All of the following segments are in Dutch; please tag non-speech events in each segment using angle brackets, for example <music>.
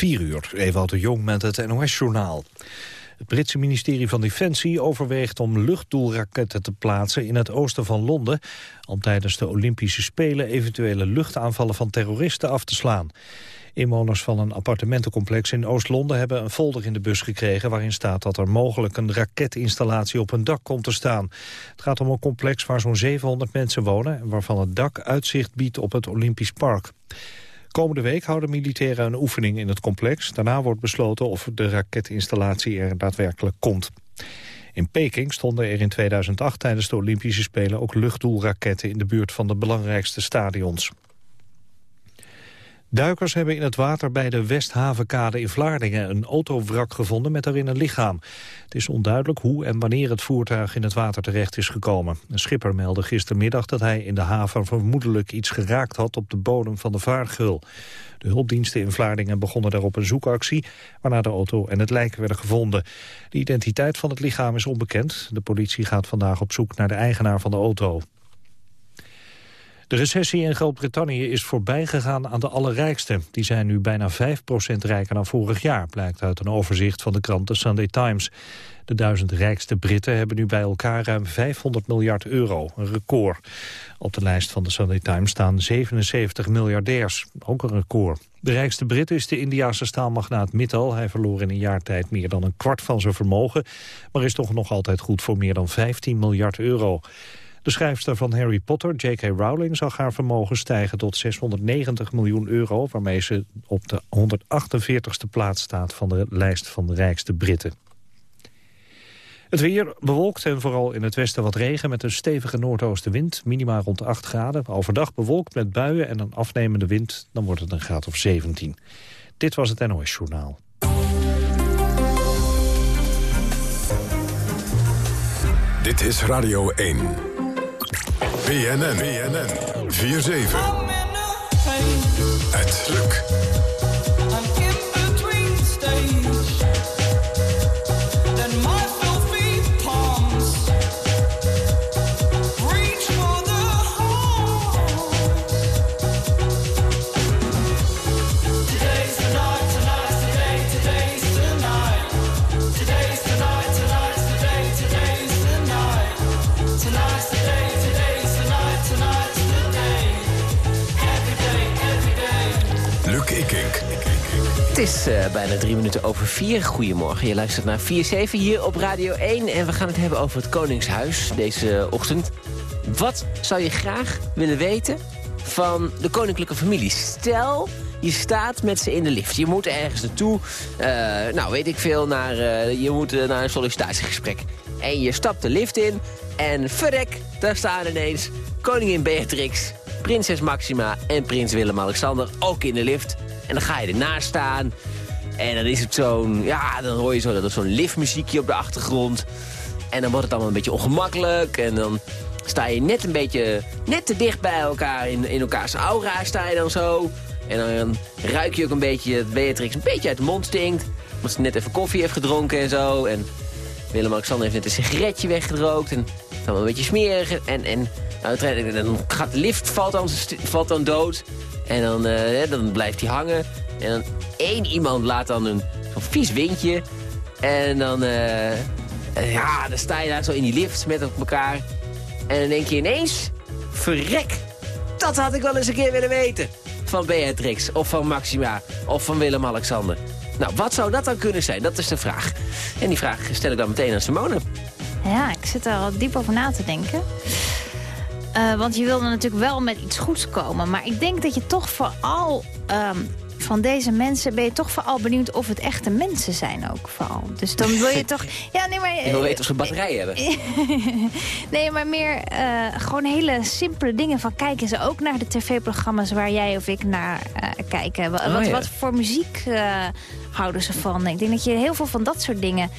4 uur, Ewout de Jong met het NOS-journaal. Het Britse ministerie van Defensie overweegt om luchtdoelraketten te plaatsen in het oosten van Londen, om tijdens de Olympische Spelen eventuele luchtaanvallen van terroristen af te slaan. Inwoners van een appartementencomplex in Oost-Londen hebben een folder in de bus gekregen waarin staat dat er mogelijk een raketinstallatie op hun dak komt te staan. Het gaat om een complex waar zo'n 700 mensen wonen en waarvan het dak uitzicht biedt op het Olympisch Park. Komende week houden militairen een oefening in het complex. Daarna wordt besloten of de raketinstallatie er daadwerkelijk komt. In Peking stonden er in 2008 tijdens de Olympische Spelen ook luchtdoelraketten in de buurt van de belangrijkste stadions. Duikers hebben in het water bij de Westhavenkade in Vlaardingen een autowrak gevonden met daarin een lichaam. Het is onduidelijk hoe en wanneer het voertuig in het water terecht is gekomen. Een schipper meldde gistermiddag dat hij in de haven vermoedelijk iets geraakt had op de bodem van de vaargul. De hulpdiensten in Vlaardingen begonnen daarop een zoekactie, waarna de auto en het lijk werden gevonden. De identiteit van het lichaam is onbekend. De politie gaat vandaag op zoek naar de eigenaar van de auto. De recessie in Groot-Brittannië is voorbijgegaan aan de allerrijksten. Die zijn nu bijna 5% rijker dan vorig jaar, blijkt uit een overzicht van de krant The Sunday Times. De duizend rijkste Britten hebben nu bij elkaar ruim 500 miljard euro, een record. Op de lijst van de Sunday Times staan 77 miljardairs, ook een record. De rijkste Brit is de Indiase staalmagnaat Mittal. Hij verloor in een jaar tijd meer dan een kwart van zijn vermogen... maar is toch nog altijd goed voor meer dan 15 miljard euro. De schrijfster van Harry Potter, J.K. Rowling, zag haar vermogen stijgen tot 690 miljoen euro... waarmee ze op de 148ste plaats staat van de lijst van de rijkste Britten. Het weer bewolkt en vooral in het westen wat regen met een stevige noordoostenwind. Minima rond 8 graden. Overdag bewolkt met buien en een afnemende wind. Dan wordt het een graad of 17. Dit was het NOS Journaal. Dit is Radio 1. BNN. BNN. 4-7. Het lukt. Is uh, bijna drie minuten over vier. Goedemorgen, je luistert naar 4-7 hier op Radio 1. En we gaan het hebben over het Koningshuis deze ochtend. Wat zou je graag willen weten van de koninklijke familie? Stel, je staat met ze in de lift. Je moet ergens naartoe. Uh, nou, weet ik veel. Naar, uh, je moet naar een sollicitatiegesprek. En je stapt de lift in. En verrek, daar staan ineens koningin Beatrix, prinses Maxima en prins Willem-Alexander ook in de lift. En dan ga je ernaast staan. En dan is het zo'n, ja, dan hoor je zo, dat zo'n liftmuziekje op de achtergrond. En dan wordt het allemaal een beetje ongemakkelijk. En dan sta je net een beetje, net te dicht bij elkaar. In, in elkaars aura sta je dan zo. En dan ruik je ook een beetje dat Beatrix een beetje uit de mond stinkt. Omdat ze net even koffie heeft gedronken en zo. En Willem-Alexander heeft net een sigaretje weggerookt. En het is allemaal een beetje smerig. En, en nou, dan gaat de lift, valt dan, valt dan dood. En dan, uh, dan blijft hij hangen. En dan één iemand laat dan een vies windje. En dan, uh, ja, dan sta je daar zo in die lift met elkaar. En dan denk je ineens, verrek, dat had ik wel eens een keer willen weten. Van Beatrix, of van Maxima, of van Willem-Alexander. Nou, wat zou dat dan kunnen zijn? Dat is de vraag. En die vraag stel ik dan meteen aan Simone. Ja, ik zit er al diep over na te denken. Uh, want je wilde natuurlijk wel met iets goeds komen. Maar ik denk dat je toch vooral um, van deze mensen... ben je toch vooral benieuwd of het echte mensen zijn ook vooral. Dus dan wil je toch... <laughs> Ja, nee, maar, je wil weten of ze batterijen hebben. <laughs> nee, maar meer uh, gewoon hele simpele dingen. Van kijken ze ook naar de tv-programma's waar jij of ik naar uh, kijken. Wat, oh, ja. wat, voor muziek houden ze van? Ik denk dat je heel veel van dat soort dingen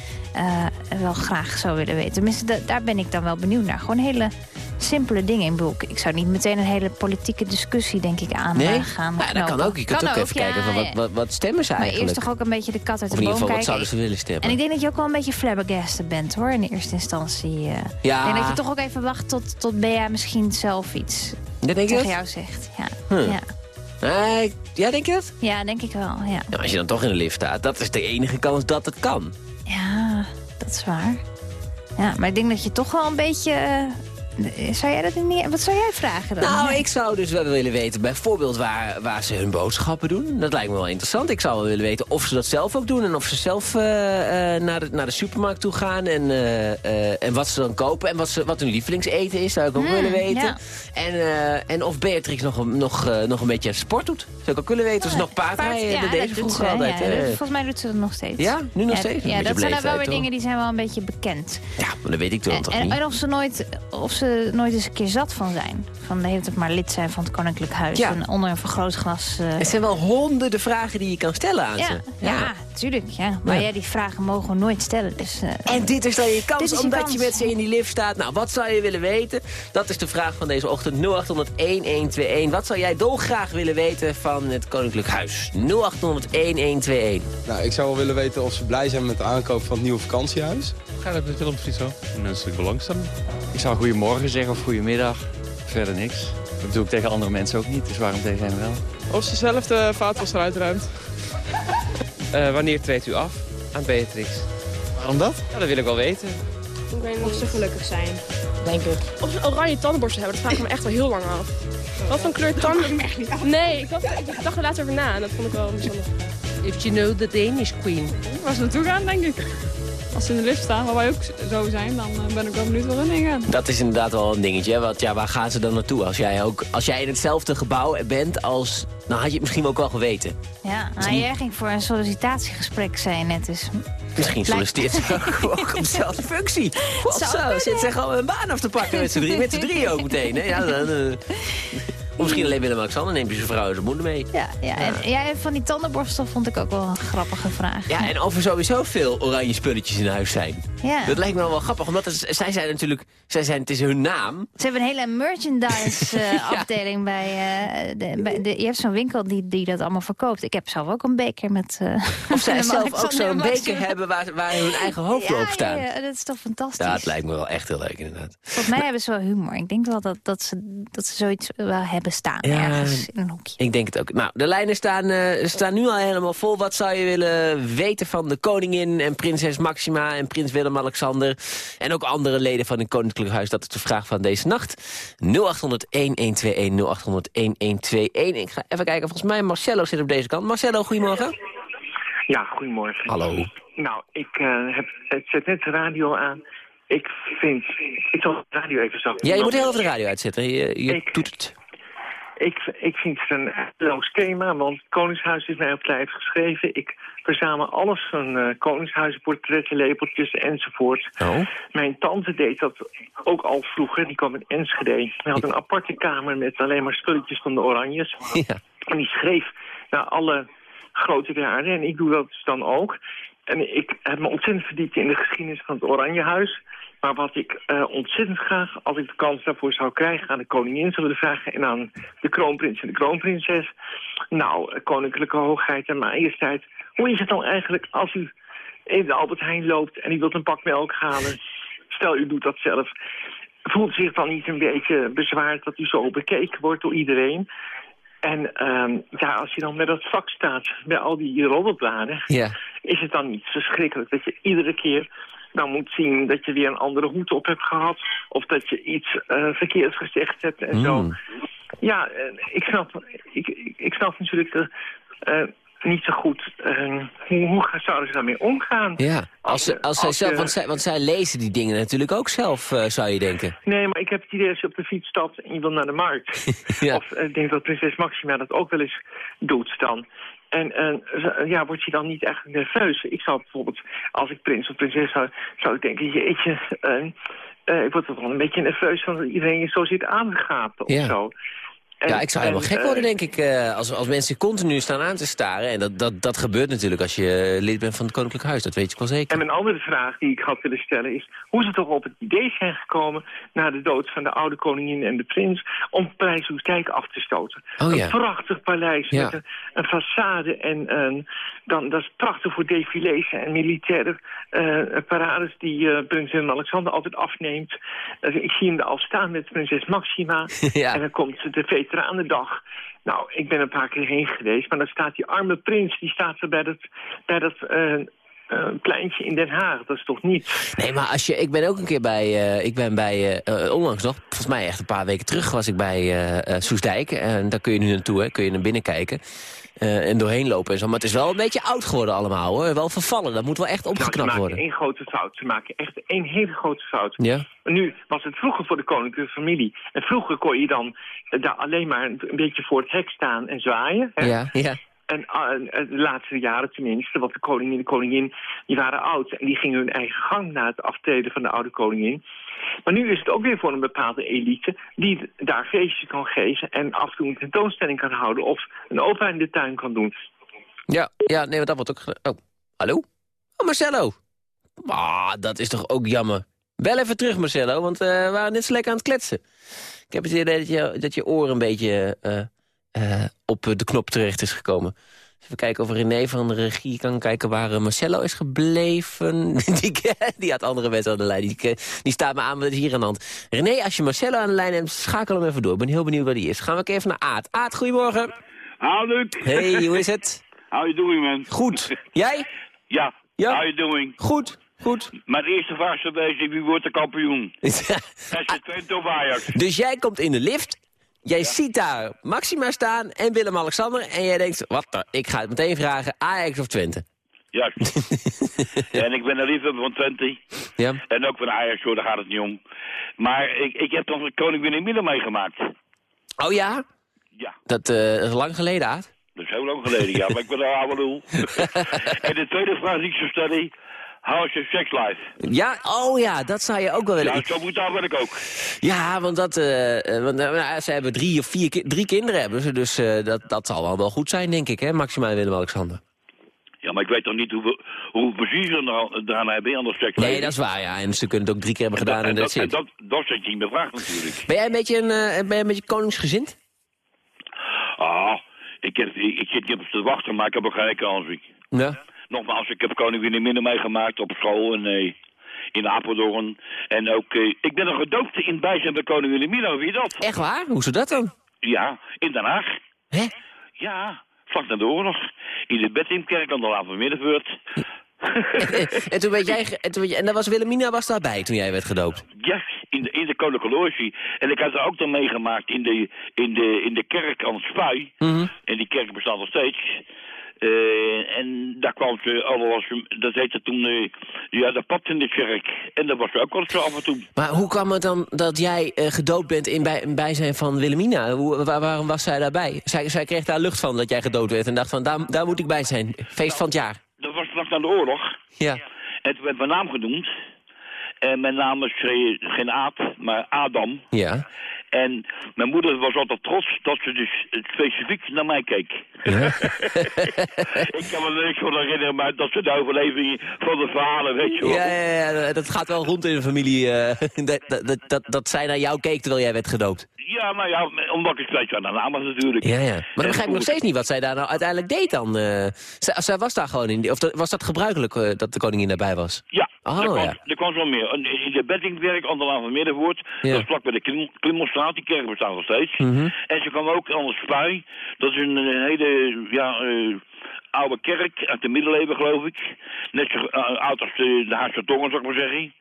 wel graag zou willen weten. Tenminste, daar ben ik dan wel benieuwd naar. Gewoon hele simpele dingen in boek. Ik zou niet meteen een hele politieke discussie, denk ik, aan nee? gaan. Ja, dat kan ook. Je kunt ook, even kijken van wat, wat, wat, stemmen ze eigenlijk. Maar eerst toch ook een beetje de kat uit de boom kijken. wat zouden ze willen stemmen. En ik denk dat je ook wel een beetje flabbergasted bent, hoor, in de eerste instantie. Uh. Ja. Ik denk dat je toch ook even wacht tot, tot Bea misschien zelf iets dat tegen jou zegt. Ja. Hm. ja. Nee, ja, denk je dat? Ja, denk ik wel, ja. als je dan toch in de lift staat, dat is de enige kans dat het kan. Ja, dat is waar. Ja, maar ik denk dat je toch wel een beetje... zou jij dat niet meer... Wat zou jij vragen dan? Nou, ik zou dus wel willen weten, bijvoorbeeld waar, waar ze hun boodschappen doen. Dat lijkt me wel interessant. Ik zou wel willen weten of ze dat zelf ook doen. En of ze zelf eh, eh, naar, de, naar de supermarkt toe gaan. En, eh, en wat ze dan kopen. En wat, ze, wat hun lievelingseten is, zou ik ook Hmm, willen weten. ja. En, en of Beatrix nog, een- nog, nog een beetje sport doet. Zou ik ook willen weten. Of ze nog paardrijden. ja, dat deze vroeger ze, altijd. ja, hè. dat- volgens mij doet ze dat nog steeds. Ja? Nu nog steeds? Ja, dat zijn dan wel weer dingen die zijn wel een beetje bekend. Ja, maar dat weet ik En, toch en, niet. en of, ze nooit, of ze nooit eens een keer zat van zijn. Van de hele tijd maar lid zijn van het Koninklijk Huis. Ja. En onder een vergrootglas... eh, Het zijn wel honderden vragen die je kan stellen aan ja, ze. ja, tuurlijk. Ja. Maar Ja. ja. die vragen mogen we nooit stellen. Dus, eh, En dit is dan je kans, Dit is je omdat kans. je met ze in die lift staat. Nou, wat zou je willen weten? Dat is de vraag van deze ochtend. 0800-1121. Wat zou jij dolgraag willen weten van het Koninklijk Huis? 0800-1121. Nou, ik zou wel willen weten of ze blij zijn met de aankoop van het nieuwe vakantiehuis. Ga dat natuurlijk precies zo. Menselijk belangstelling. Ik zou goedemorgen zeggen of goedemiddag. Verder niks. Dat doe ik tegen andere mensen ook niet, dus waarom tegen hen wel? Of ze zelf de vaatwasser uitruimt. Eh, wanneer treedt u af aan Beatrix? Waarom dat? Ja, dat wil ik wel weten. Of ze gelukkig zijn. Denk ik. Of ze oranje tandenborstel hebben, dat vraag ik me echt al heel lang af. Wat voor kleur tanden... Nee, ik dacht, ik dacht er later over na en dat vond ik wel <laughs> bijzonder. If you know the Danish queen. Waar ze naartoe gaan, denk ik. Als ze in de lift staan, waar wij ook zo zijn, dan eh, ben ik wel benieuwd waar hun heen gaan. Dat is inderdaad wel een dingetje. Want ja, waar gaan ze dan naartoe? Als jij, ook, als jij in hetzelfde gebouw bent als... Nou, had je het misschien ook wel geweten. ja, nou, jij ging voor een sollicitatiegesprek, zei je net. Dus Misschien solliciteert ze ook gewoon op dezelfde functie. <laughs> Zou zo, zit ze gewoon een baan af te pakken met z'n drie. Met z'n drie ook meteen. Hè? Ja, dan, eh. <laughs> Of misschien alleen Willem-Alexander neemt je zijn vrouw en zijn moeder mee. ja, ja, En, ja, en van die tandenborstel vond ik ook wel een grappige vraag. Ja, en of er sowieso veel oranje spulletjes in huis zijn. Ja. Dat lijkt me wel grappig, omdat het, zij zijn natuurlijk... Zij zijn, het is hun naam. Ze hebben een hele merchandise-afdeling <laughs> bij, eh, de, bij de... Je hebt zo'n winkel die, die dat allemaal verkoopt. Ik heb zelf ook een beker met... eh, <laughs> Of zij zelf ook zo'n beker hebben waar, waar hun eigen hoofd ja, op staan. Ja, ja, dat is toch fantastisch. Ja, het lijkt me wel echt heel leuk inderdaad. Volgens mij hebben ze wel humor. Ik denk wel dat, dat, ze, dat ze zoiets wel hebben staan Ja, ergens in een hoekje. Ik denk het ook. Nou, de lijnen staan, eh, staan nu al helemaal vol. Wat zou je willen weten van de koningin en prinses Maxima en prins Willem-Alexander... en ook andere leden van het Koninklijk Huis? Dat is de vraag van deze nacht. 0800-1121, 0800-1121. Ik ga even kijken, volgens mij Marcello zit op deze kant. Marcello, goedemorgen. Ja, goedemorgen. Hallo. Nou, ik eh, heb, ik zet net de radio aan. Ik vind... Ik zal de radio even zacht Ja, je moet heel even de radio uitzetten. Je, je Ik- doet het. Ik, ik vind het een loos thema, want het Koningshuis is mij op lijf geschreven. Ik verzamel alles van eh Koningshuizenportretten, lepeltjes enzovoort. Oh. Mijn tante deed dat ook al vroeger, die kwam in Enschede. Hij had een aparte kamer met alleen maar spulletjes van de Oranjes. Ja. En die schreef naar alle grote der aarde. En ik doe dat dus dan ook. En ik heb me ontzettend verdiept in de geschiedenis van het Oranjehuis. Maar wat ik eh, ontzettend graag, als ik de kans daarvoor zou krijgen... aan de koningin zou willen vragen en aan de kroonprins en de kroonprinses... nou, eh, koninklijke hoogheid en majesteit... hoe is het dan eigenlijk als u in de Albert Heijn loopt en u wilt een pak melk halen... stel u doet dat zelf... voelt zich dan niet een beetje bezwaard dat u zo bekeken wordt door iedereen... En ehm, ja, als je dan met dat vak staat bij al die roddelbladen... Ja. is het dan niet verschrikkelijk dat je iedere keer dan moet zien dat je weer een andere hoed op hebt gehad... of dat je iets eh verkeerds gezegd hebt en zo. Mm. Ja, eh, ik snap, ik, ik, snap natuurlijk eh, niet zo goed eh, hoe, hoe zouden ze daarmee omgaan. Ja, als, ze- als zij als zelf, want, zij, want zij lezen die dingen natuurlijk ook zelf, zou je denken. Nee, maar ik heb het idee als je op de fiets stapt en je wil naar de markt. <laughs> Ja. Of ik denk dat prinses Maxima dat ook wel eens doet dan. En z- ja, word je dan niet echt nerveus? Ik zou bijvoorbeeld, als ik prins of prinses zou, zou ik denken, jeetje, eh, eh, ik word er wel een beetje nerveus van dat iedereen je zo zit aangegapen of Ja. zo. Ja, ik zou helemaal en, gek eh, worden, denk ik, eh, als, als mensen continu staan aan te staren. En dat, dat, dat gebeurt natuurlijk als je lid bent van het Koninklijk Huis, dat weet je wel zeker. En mijn andere vraag die ik had willen stellen is... hoe ze toch op het idee zijn gekomen... na de dood van de oude koningin en de prins... om Paleis af te stoten. Oh ja. Een prachtig paleis Ja. met een, een façade. En een, dan, dat is prachtig voor défilés en militaire eh, parades... die eh, prins Willem-Alexander altijd afneemt. Eh, ik zie hem er al staan met prinses Maxima. <laughs> Ja. En dan komt de VT Veteranendag. Nou, ik ben een paar keer heen geweest, maar dan staat die arme prins... die staat er bij dat, bij dat uh, uh, pleintje in Den Haag. Dat is toch niet... Nee, maar als je, ik ben ook een keer bij... Uh, ik ben bij, onlangs nog, volgens mij echt een paar weken terug... was ik bij Soesdijk. En daar kun je nu naartoe, kun je naar binnen kijken. Uh, en doorheen lopen en zo. Maar het is wel een beetje oud geworden allemaal, hoor. Wel vervallen, dat moet wel echt opgeknapt worden. Ze maken één grote fout. Ze maken echt één hele grote fout. Ja? Nu was het vroeger voor de koninklijke familie. En vroeger kon je dan daar alleen maar een beetje voor het hek staan en zwaaien. Hè? Ja, ja. En de laatste jaren tenminste, want de koningin en de koningin die waren oud. En die gingen hun eigen gang na het aftreden van de oude koningin. Maar nu is het ook weer voor een bepaalde elite die daar feestjes kan geven... en af en toe een tentoonstelling kan houden of een opa in de tuin kan doen. Ja, ja nee, dat wordt ook... Oh, hallo? Oh, Marcelo. Ah, dat is toch ook jammer. Bel even terug, Marcelo, want uh, we waren net zo lekker aan het kletsen. Ik heb het idee dat je, dat je een beetje uh, uh, op de knop terecht is gekomen. Even kijken of René van de regie kan kijken waar eh, Marcello is gebleven. <laughs> die, die had andere mensen aan de lijn. Die, die staat me aan met hier aan de hand. René, als je Marcello aan de lijn hebt, schakel hem even door. Ik ben heel benieuwd waar die is. Gaan we even naar Aad. Aad, goedemorgen. Hallo, Luc. Hey, hoe is het? <laughs> How you doing, man? Goed. Jij? Ja. ja? How you doing? Goed. Goed. Mijn eerste vraag is geweest, wie wordt de kampioen? <laughs> SC Twente of Ajax? Dus jij komt in de lift Jij ziet daar Maxima staan en Willem-Alexander... en jij denkt, wat, ik ga het meteen vragen, Ajax of Twente? Ja, <laughs> en ik ben een liefhebber van Twente. Ja. En ook van Ajax, hoor, daar gaat het niet om. Maar ik, ik heb toch Koning Willem meegemaakt. Oh ja? Ja. Dat uh, is lang geleden, Aad? Dat is heel lang geleden, ja. Maar ik ben een oude lul. <laughs> en de tweede vraag die ik zou stellen... How is your sex life? Ja, oh ja, dat zou je ook wel willen. Ja, zo moet daar ben ik ook. Ja, want, dat, uh, want uh, ze hebben drie of vier drie kinderen hebben ze, dus uh, dat, dat zal wel, wel goed zijn, denk ik, hè, Maxima en Willem-Alexander. Ja, maar ik weet toch niet hoe, hoe precies ze daarna hebben aan de seks Nee, dat is waar, ja. En ze kunnen het ook drie keer hebben gedaan en, en dat, en dat, dat, dat niet meer vraag natuurlijk. Ben jij een beetje, een, ben jij een beetje koningsgezind? Ah, ik, heb, ik, ik zit niet op te wachten, maar ik heb ook geen kans. Ja? Nogmaals, ik heb Koning Willem meegemaakt op school en uh, in Apeldoorn. En ook, uh, ik ben nog gedoopt in bijzijn bij Koning Wilhelmina, wie dat? Echt waar? Hoe ze dat dan? Ja, in Den Haag. Hè? Ja, vlak na de oorlog. In de Bettimkerk aan de Laan van Middenvoort. <laughs> en, toen weet jij, en, toen, en dan was Wilhelmina was daarbij toen jij werd gedoopt? Ja, in de, in de Koninklijke. En ik had er ook dan meegemaakt in de, in de, in de kerk aan het Spui. Mm -hmm. En die kerk bestaat nog steeds. Uh, en daar kwam ze, alles, dat heette toen, uh, ja, de pad in de kerk. En dat was ook wel zo af en toe. Maar hoe kwam het dan dat jij uh, gedood bent in, bij, in bijzijn van Wilhelmina? Hoe, waar, waarom was zij daarbij? Zij, zij kreeg daar lucht van dat jij gedood werd en dacht van, daar, daar moet ik bij zijn. Feest van het jaar. Dat was vlak na de oorlog. Ja. En toen werd mijn naam genoemd. En mijn naam is geen Aad, maar Adam. Ja. En mijn moeder was altijd trots dat ze dus specifiek naar mij keek. Ja. <laughs> ik kan me er niks van herinneren, maar dat ze de overleving van de vader, weet je wel. Ja, ja, ja, dat gaat wel rond in de familie. <laughs> Uh, dat, dat, dat, dat zij naar jou keek terwijl jij werd gedoopt. Ja, maar ja, omdat ik steeds aan de naam was natuurlijk. Ja, ja. Maar dan begrijp ik nog steeds niet wat zij daar nou uiteindelijk deed dan. Uh, zij, zij, was daar gewoon in, of was dat gebruikelijk uh, dat de koningin daarbij was? Ja, oh, er, kwam, ja. kwam zo meer. In de beddingwerk aan de Laan van Middenvoort, Ja. dat is vlak bij de Klim Klimmelstraat, die kerk bestaat nog steeds. Mhm. En ze kwam ook aan de Spui, dat is een, een hele, ja... eh, oude kerk uit de middeleeuwen, geloof ik. Net zo eh, oud als de, de Haagse Tongen, zou ik maar zeggen.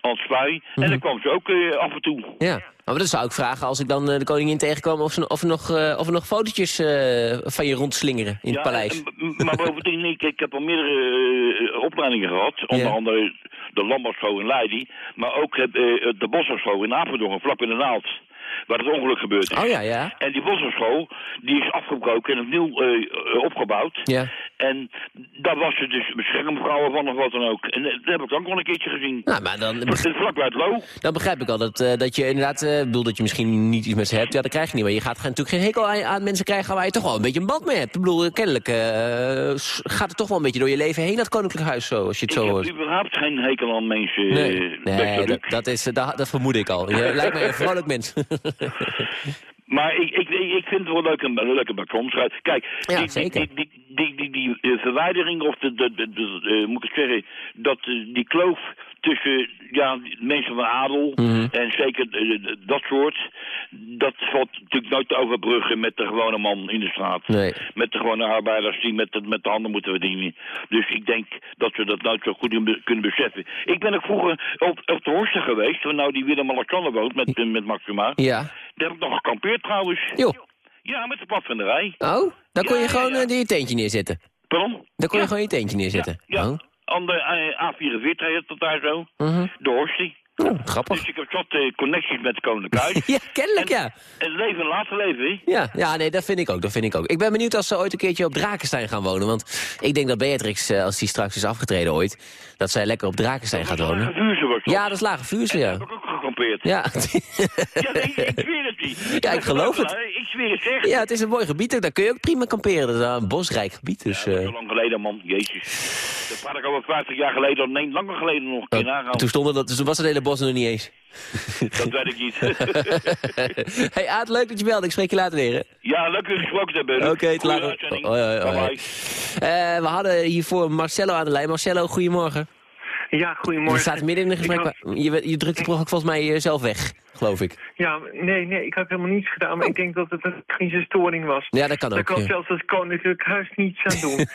Als Spui. En dan kwam ze ook eh, af en toe. Ja, maar dat zou ik vragen als ik dan eh, de koningin tegenkwam... of, ze, of, er, nog, eh, of er nog fotootjes eh, van je rondslingeren in Ja, het paleis. en- maar bovendien, ik, ik heb al meerdere opleidingen gehad. Onder Ja. andere de landbouwschool in Leiden. Maar ook de bosbouwschool in Apeldoorn, vlak in de Naald. Waar het ongeluk gebeurd is. Oh ja, ja. En die bosbouwschool, die is afgebroken en opnieuw eh, opgebouwd. Ja. En daar was ze dus beschermvrouwen van of wat dan ook. En eh, dat heb ik ook nog een keertje gezien. Nou, maar dan, vlak het Loo. dan begrijp ik al dat, dat je inderdaad... Ik bedoel dat je misschien niet iets met ze hebt. Ja, dat krijg je niet. Maar je gaat natuurlijk geen hekel aan, aan mensen krijgen... waar je toch wel een beetje een band mee hebt. Ik bedoel, kennelijk gaat het toch wel een beetje door je leven heen... dat koninklijk huis, zo, als je het Ik zo heb hoort. überhaupt geen hekel aan mensen. Nee, nee dat, dat, is, dat, dat vermoed ik al. Je lijkt mij een vrolijk mens. <laughs> <laughs> Maar ik, ik, ik vind het wel leuk een, een leuke bijkomstigheid. Kijk, Ja, die, zeker. die, die, die, die, die, eh, verwijdering of de, de, de, de- eh, moet ik zeggen, dat eh, die kloof tussen ja, mensen van adel Mhm. en zeker eh, dat soort, dat valt natuurlijk nooit te overbruggen met de gewone man in de straat. Nee. Met de gewone arbeiders die met de, met de handen moeten verdienen. Dus ik denk dat we dat nooit zo goed kunnen beseffen. Ik ben ook vroeger op, op de Horsten geweest, waar nou die Willem-Alexander woont met, met Maxima. Ja. Daar heb ik nog gekampeerd trouwens. Joh. Ja, met de padvinderij. Oh, daar kon je Ja, gewoon ja, ja. eh, je tentje neerzetten. Pardon? Daar kon je gewoon je tentje neerzetten. Ja, Oh. Aan de eh, A44 heet dat daar zo. Mhm. De Horstie. Oh, grappig. Dus ik heb zat eh, connecties met het Koninklijk <laughs> Huis. Ja, kennelijk ja. En het leven laten leven, hè? Ja, ja, nee, dat vind ik ook. Dat vind ik ook. Ik ben benieuwd als ze ooit een keertje op Drakenstein gaan wonen. Want ik denk dat Beatrix, eh, als die straks is afgetreden ooit... dat zij lekker op Drakenstein gaat wonen. Was dat. Ja, dat is Lage Vuurse, ja. Ik gekampeerd. Ja. <laughs> Ja, nee, ik zweer het niet. Ja, ik geloof het. Ik zweer het echt. ja, het is een mooi gebied. Daar kun je ook prima kamperen. Dat is een bosrijk gebied. Dus, Dat is eh, zo lang geleden, man. Jezus. Dat ik over 50 jaar geleden. Nee, langer geleden nog. Je nagaan. toen, stonden dat, toen was het hele bos er nog niet eens. <laughs> Dat weet ik niet. <laughs> hey Aad, leuk dat je belde. Ik spreek je later weer. hè? ja, leuk dat je gesproken te hebben. Oké, tot Goeie later. Hoi, hoi, hoi. Bye-bye. Eh, we hadden hiervoor Marcello aan de lijn. Marcello, goedemorgen. Ja, goedemorgen. Je staat midden in een gesprek. Ik Je, je drukt de prog volgens mij eh, zelf weg, geloof ik. Ja, nee, nee, ik heb helemaal niets gedaan, maar ik denk dat het een technische storing was. Ja, dat kan Daar ook. kan ja. zelfs het Koninklijk Huis niets aan doen. <laughs>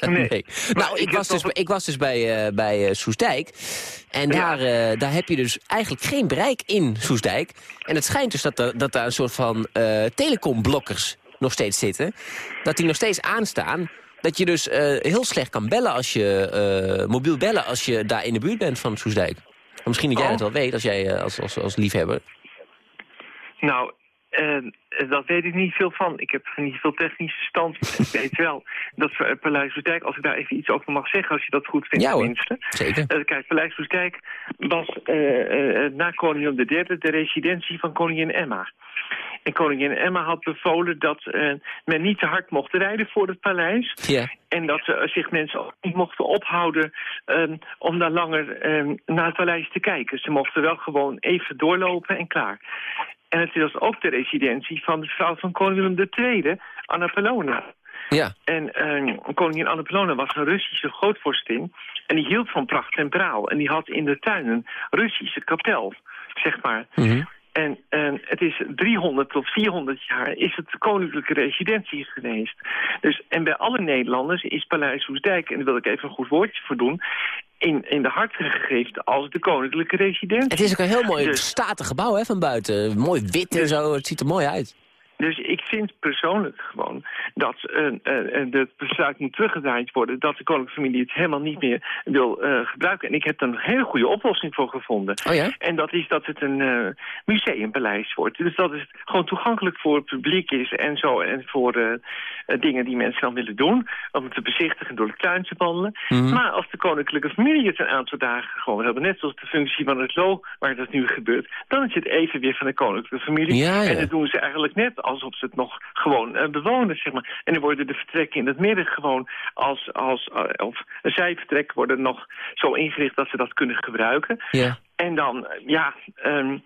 Nee. Nee. Nou, ik ik was, dus, ik was dus bij, eh, bij eh, Soestdijk. En daar, daar heb je dus eigenlijk geen bereik in Soestdijk. En het schijnt dus dat, er, dat daar een soort van eh telecomblokkers nog steeds zitten. Dat die nog steeds aanstaan. Dat je dus eh, heel slecht kan bellen als je, eh, mobiel bellen als je daar in de buurt bent van Soestdijk. Maar misschien dat jij Oh. het wel weet als, jij, eh, als, als, als liefhebber. Nou, dat weet ik niet veel van. Ik heb niet veel technische stand. <laughs> ik weet wel dat Paleis Soestdijk, als ik daar even iets over mag zeggen, als je dat goed vindt Ja, tenminste. Zeker. Eh, kijk, Paleis Soestdijk was na koningin III de residentie van koningin Emma. En koningin Emma had bevolen dat eh, men niet te hard mocht rijden voor het paleis. Ja. En dat eh, zich mensen ook niet mochten ophouden eh, om daar langer eh, naar het paleis te kijken. Ze mochten wel gewoon even doorlopen en klaar. En het was ook de residentie van de vrouw van koningin II, Anna Pellona. Ja. En eh, koningin Anna Pellona was een Russische grootvorstin. En die hield van pracht en praal. En die had in de tuin een Russische kapel, zeg maar. Mhm. En eh, het is 300 tot 400 jaar is het koninklijke residentie geweest. Dus, en bij alle Nederlanders is Paleis Hoesdijk, en daar wil ik even een goed woordje voor doen... in, in de harten gegeven als de koninklijke residentie. Het is ook een heel mooi Dus- statig gebouw hè, van buiten. Mooi wit en zo. Het ziet er mooi uit. Dus ik vind persoonlijk gewoon dat eh, eh, eh, het besluit moet teruggedraaid worden... dat de koninklijke familie het helemaal niet meer wil eh, gebruiken. En ik heb er een hele goede oplossing voor gevonden. Oh ja? En dat is dat het een eh, museumpaleis wordt. Dus dat het gewoon toegankelijk voor het publiek is en zo. En voor eh, eh, dingen die mensen dan willen doen. Om het te bezichtigen door de tuin te wandelen. Mhm. Maar als de koninklijke familie het een aantal dagen gewoon hebben... net zoals de functie van het lo, waar dat nu gebeurt... dan is het even weer van de koninklijke familie. Ja, ja. En dat doen ze eigenlijk net alsof ze het nog gewoon eh, bewonen, zeg maar. En dan worden de vertrekken in het midden gewoon als... als eh, of zijvertrekken worden nog zo ingericht dat ze dat kunnen gebruiken. Ja. En dan, ja, ehm,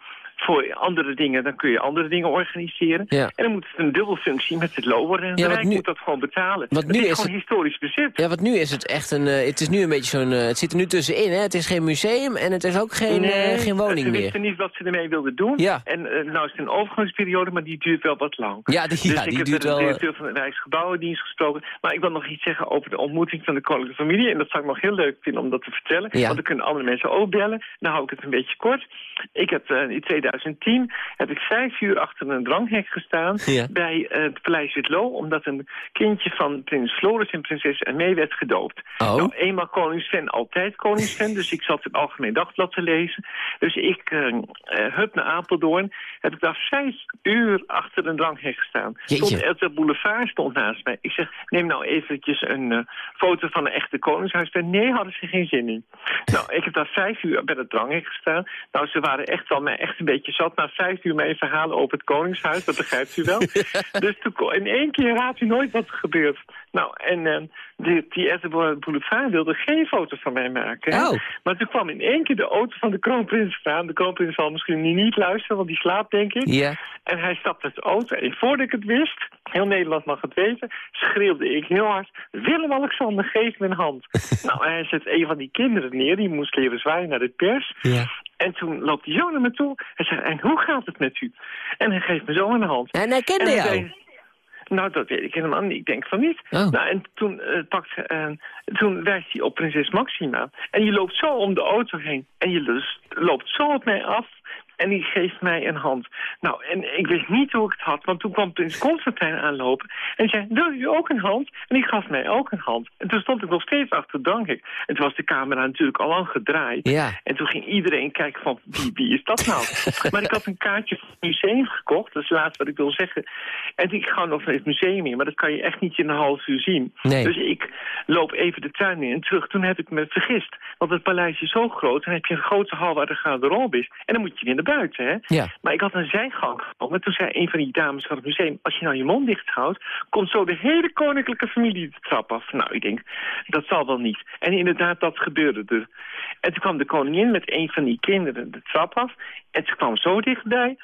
voor andere dingen, dan kun je andere dingen organiseren. Ja. En dan moet het een dubbelfunctie met het low worden. En het Rijk nu- moet dat gewoon betalen. het nu is, is gewoon het- historisch bezit. Ja, want nu is het echt een... eh, het is nu een beetje zo'n... eh, het zit er nu tussenin, hè. Het is geen museum en het is ook geen, eh, geen woning ze meer. wisten niet wat ze ermee wilden doen. Ja. En nou is het een overgangsperiode, maar die duurt wel wat lang. Ja, die, Dus ja, ik die heb duurt met de wel... directeur van de Rijksgebouwendienst gesproken. Maar ik wil nog iets zeggen over de ontmoeting van de koninklijke familie. En dat zou ik nog heel leuk vinden om dat te vertellen. Want dan kunnen andere mensen ook bellen. Dan hou ik het een beetje kort. Ik heb in 2010 heb ik vijf uur achter een dranghek gestaan Ja. bij eh, het Paleis Witlo. Omdat een kindje van prins Floris en prinses Ermee werd gedoopt. Oh. Nou, eenmaal koningsfan, altijd koningsfan. dus ik zat het Algemeen Dagblad te lezen. Dus ik eh, hup naar Apeldoorn. Heb ik daar vijf uur achter een dranghek gestaan. Stond El Boulevard stond naast mij. Ik zeg, neem nou eventjes een foto van een echte koningshuis. Nee, hadden ze geen zin in. <laughs> nou, ik heb daar vijf uur bij het dranghek gestaan. Nou, ze waren echt wel mij echt een beetje zat. Na vijf uur mee verhalen over het koningshuis, dat begrijpt u wel. <laughs> Dus toen, kon- in één keer raadt u nooit wat er gebeurt. Nou, en uh, die, die Boulevard wilde geen foto van mij maken. Oh. Maar toen kwam in één keer de auto van de kroonprins staan. De kroonprins zal misschien niet luisteren, want die slaapt, denk ik. Ja. En hij stapte uit de auto. En voordat ik het wist, heel Nederland mag het weten... schreeuwde ik heel hard, Willem-Alexander, geef me een hand. <laughs> nou, hij zet een van die kinderen neer. Die moest leren zwaaien naar de pers. Ja. En toen loopt hij zo naar me toe. Hij zegt, en hoe gaat het met u? En hij geeft me zo een hand. En hij kende En jou? Nou, dat weet ik helemaal niet. Ik denk van niet. Oh. Nou, en toen, eh, pakt, eh, toen wijst hij op prinses Maxima. En je loopt zo om de auto heen. En je loopt zo op mij af. En die geeft mij een hand. Nou, en ik wist niet hoe ik het had. Want toen kwam prins Constantijn aanlopen. En zei, wil u ook een hand? En die gaf mij ook een hand. En toen stond ik nog steeds achter, dank ik. En toen was de camera natuurlijk al lang gedraaid. Ja. En toen ging iedereen kijken van, wie, wie is dat nou? <laughs> maar ik had een kaartje voor het museum gekocht. Dat is het laatste wat ik wil zeggen. En ik ga nog naar het museum in. Maar dat kan je echt niet in een half uur zien. Nee. Dus ik loop even de tuin in en terug. Toen heb ik me vergist. Want het paleis is zo groot. Dan heb je een grote hal waar de garderobe is. En dan moet je weer naar buiten, hè? Ja. Maar ik had een zijgang. Toen zei een van die dames van het museum... als je nou je mond dicht houdt... komt zo de hele koninklijke familie de trap af. Nou, ik denk, dat zal wel niet. En inderdaad, dat gebeurde er. En toen kwam de koningin met een van die kinderen de trap af. En ze kwam zo dichtbij...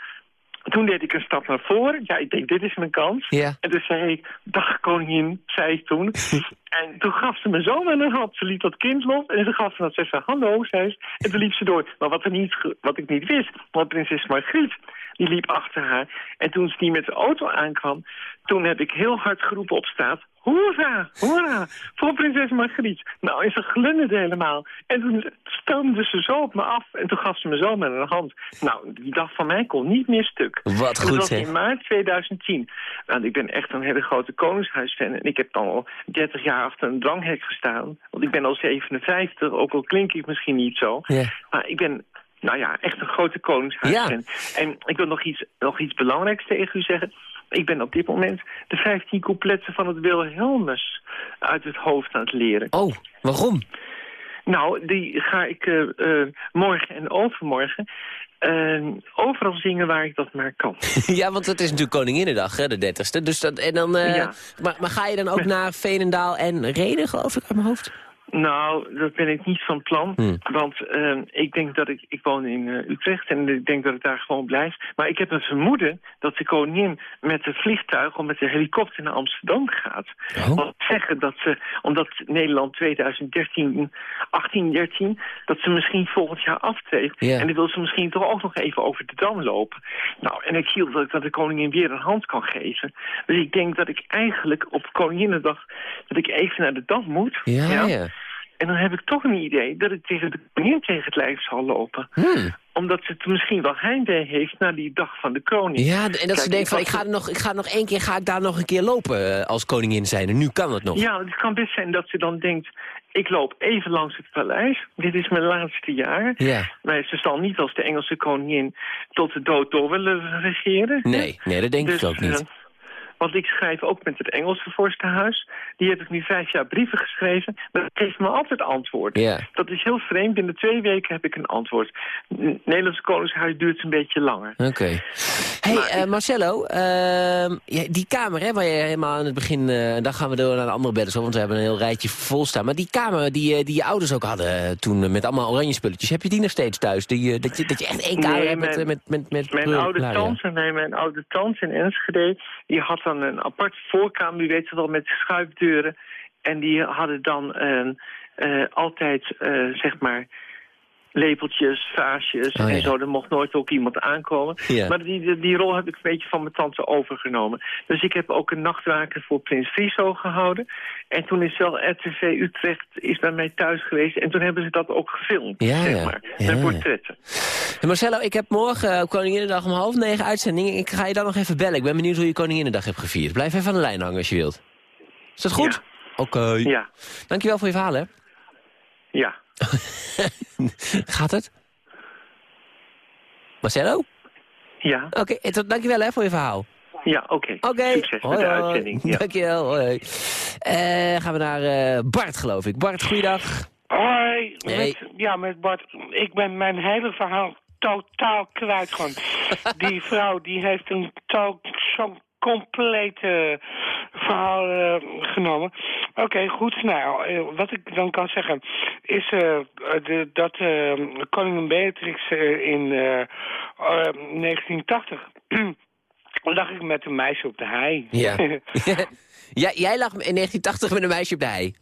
Toen deed ik een stap naar voren. Ja, ik denk, dit is mijn kans. Ja. En toen zei ik, dag koningin, zei ik toen. <laughs> en toen gaf ze me zomaar een hand. Ze liet dat kind los en ze gaf ze dat. Ze zei, hallo, zei ze. En toen liep ze door. Maar wat, er niet, wat ik niet wist, want prinses Margriet, die liep achter haar. En toen ze die met de auto aankwam, toen heb ik heel hard geroepen op straat... Hoera, hoera, voor prinses Margriet. Nou, en ze glunderde helemaal. En toen stoomde ze zo op me af en toen gaf ze me zo met een hand. Nou, die dag van mij kon niet meer stuk. Wat En dat goed, was in maart 2010. Nou, ik ben echt een hele grote Koningshuisfan. En ik heb dan al 30 jaar achter een dranghek gestaan. Want ik ben al 57, ook al klink ik misschien niet zo. Ja. Maar ik ben, nou ja, echt een grote Koningshuisfan. En ik wil nog iets, nog iets belangrijks tegen u zeggen. Ik ben op dit moment de 15 coupletten van het Wilhelmus uit het hoofd aan het leren. Oh, waarom? Nou, die ga ik eh, eh, morgen en overmorgen eh, overal zingen waar ik dat maar kan. <laughs> ja, want het is natuurlijk Koninginnedag, hè, de 30ste. Dus dat, en dan, Ja. maar, maar ga je dan ook <laughs> naar Veenendaal en Reden, geloof ik, uit mijn hoofd? Nou, dat ben ik niet van plan. Hmm. Want eh, ik denk dat ik... Ik woon in eh, Utrecht en ik denk dat ik daar gewoon blijf. Maar ik heb een vermoeden dat de koningin met het vliegtuig... of met de helikopter naar Amsterdam gaat. Oh. Zeggen dat ze... Omdat Nederland 2013, 18, 13... dat ze misschien volgend jaar aftreedt. Ja. En dan wil ze misschien toch ook nog even over de dam lopen. Nou, en ik hield dat ik dat de koningin weer een hand kan geven. Dus ik denk dat ik eigenlijk op Koninginnedag... dat ik even naar de dam moet. Ja, ja. En dan heb ik toch een idee dat ik tegen de koningin tegen het lijf zal lopen. Hmm. Omdat ze het misschien wel heimwee heeft naar die dag van de koning. Ja, en dat Kijk, ze denkt van, ik ga, er nog, ik ga nog één keer ga ik daar nog een keer lopen eh, als koningin zijn. En nu kan het nog. Ja, het kan best zijn dat ze dan denkt... ik loop even langs het paleis. Dit is mijn laatste jaar. Ja. Maar ze zal niet als de Engelse koningin tot de dood door willen regeren. Nee, nee, dat denk Dus, ik ook niet. Want ik schrijf ook met het Engelse vorstenhuis. Die heb ik nu vijf jaar brieven geschreven. Maar dat geeft me altijd antwoord. Dat is heel vreemd. Binnen twee weken heb ik een antwoord. Het Nederlandse Koningshuis duurt een beetje langer. Oké. Hey, eh, Marcello, ehm, die kamer hè, waar je helemaal aan het begin... eh dan gaan we door naar de andere bedden, zo, want we hebben een heel rijtje vol staan. Maar die kamer die, eh, die je ouders ook hadden toen met allemaal oranje spulletjes... heb je die nog steeds thuis? Die, dat, je, dat je echt één kamer Nee, hebt met, mijn- met, met, met Mijn oude, tante, nee, mijn oude tante in Enschede, die had dan een aparte voorkamer, u weet het wel, met schuifdeuren. En die hadden dan eh, eh, altijd, eh, zeg maar, lepeltjes, vaasjes Oh, ja. en zo. Er mocht nooit ook iemand aankomen. Ja. Maar die, die, die rol heb ik een beetje van mijn tante overgenomen. Dus ik heb ook een nachtwaker voor Prins Friso gehouden. En toen is wel RTV Utrecht is bij mij thuis geweest. En toen hebben ze dat ook gefilmd, Ja, zeg maar. Met portretten. Marcello, ik heb morgen uh, Koninginnedag om half negen uitzending. Ik ga je dan nog even bellen. Ik ben benieuwd hoe je Koninginnedag hebt gevierd. Blijf even aan de lijn hangen als je wilt. Is dat goed? Oké. Ja. Dankjewel voor je verhaal, hè. Ja. <laughs> Gaat het? Marcello? Ja. Oké, okay, dankjewel hè, voor je verhaal. Ja, oké. Oké. Succes hoi, met de hoi. uitzending. Ja. Dankjewel. Hoi. Uh, gaan we naar uh, Bart, geloof ik. Bart, goeiedag. Hoi. Hey. Met, ja, met Bart. Ik ben mijn hele verhaal totaal kwijt gewoon. <laughs> die vrouw die heeft een zo'n complete verhaal uh, genomen. Oké, goed. Nou, uh, wat ik dan kan zeggen is uh, de, dat koningin Beatrix in 1980... <clears throat> lag ik met een meisje op de hei. Ja. <laughs> <laughs> ja. Jij lag in 1980 met een meisje op de hei?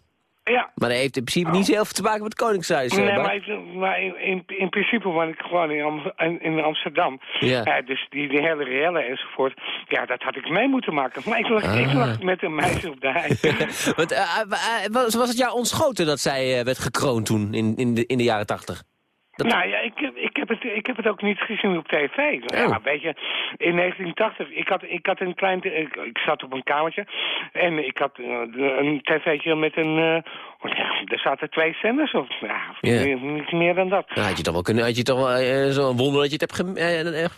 Ja. Maar dat heeft in principe niet zoveel te maken met het Koningshuis. Nee, maar, maar in, in, in, principe woon ik gewoon in, in Amsterdam. Ja. dus die, die hele rellen enzovoort, ja, dat had ik mee moeten maken. Maar ik lag, ik lag ah. met een meisje op de hei. <laughs> Want, uh, uh, was, was het jou ontschoten dat zij werd gekroond toen, in, in, de, in de jaren tachtig? Nou ja, ik, heb het, ik heb het ook niet gezien op tv. Ja, oh. weet je, in 1980, ik had, ik had een klein... Ik, ik zat op een kamertje en ik had uh, een tv'tje met een... Uh, ja, er zaten twee zenders op. Ja, yeah. niet meer dan dat. Nou, had je toch wel kunnen... Had je toch wel uh, zo'n wonder dat je het hebt, gem,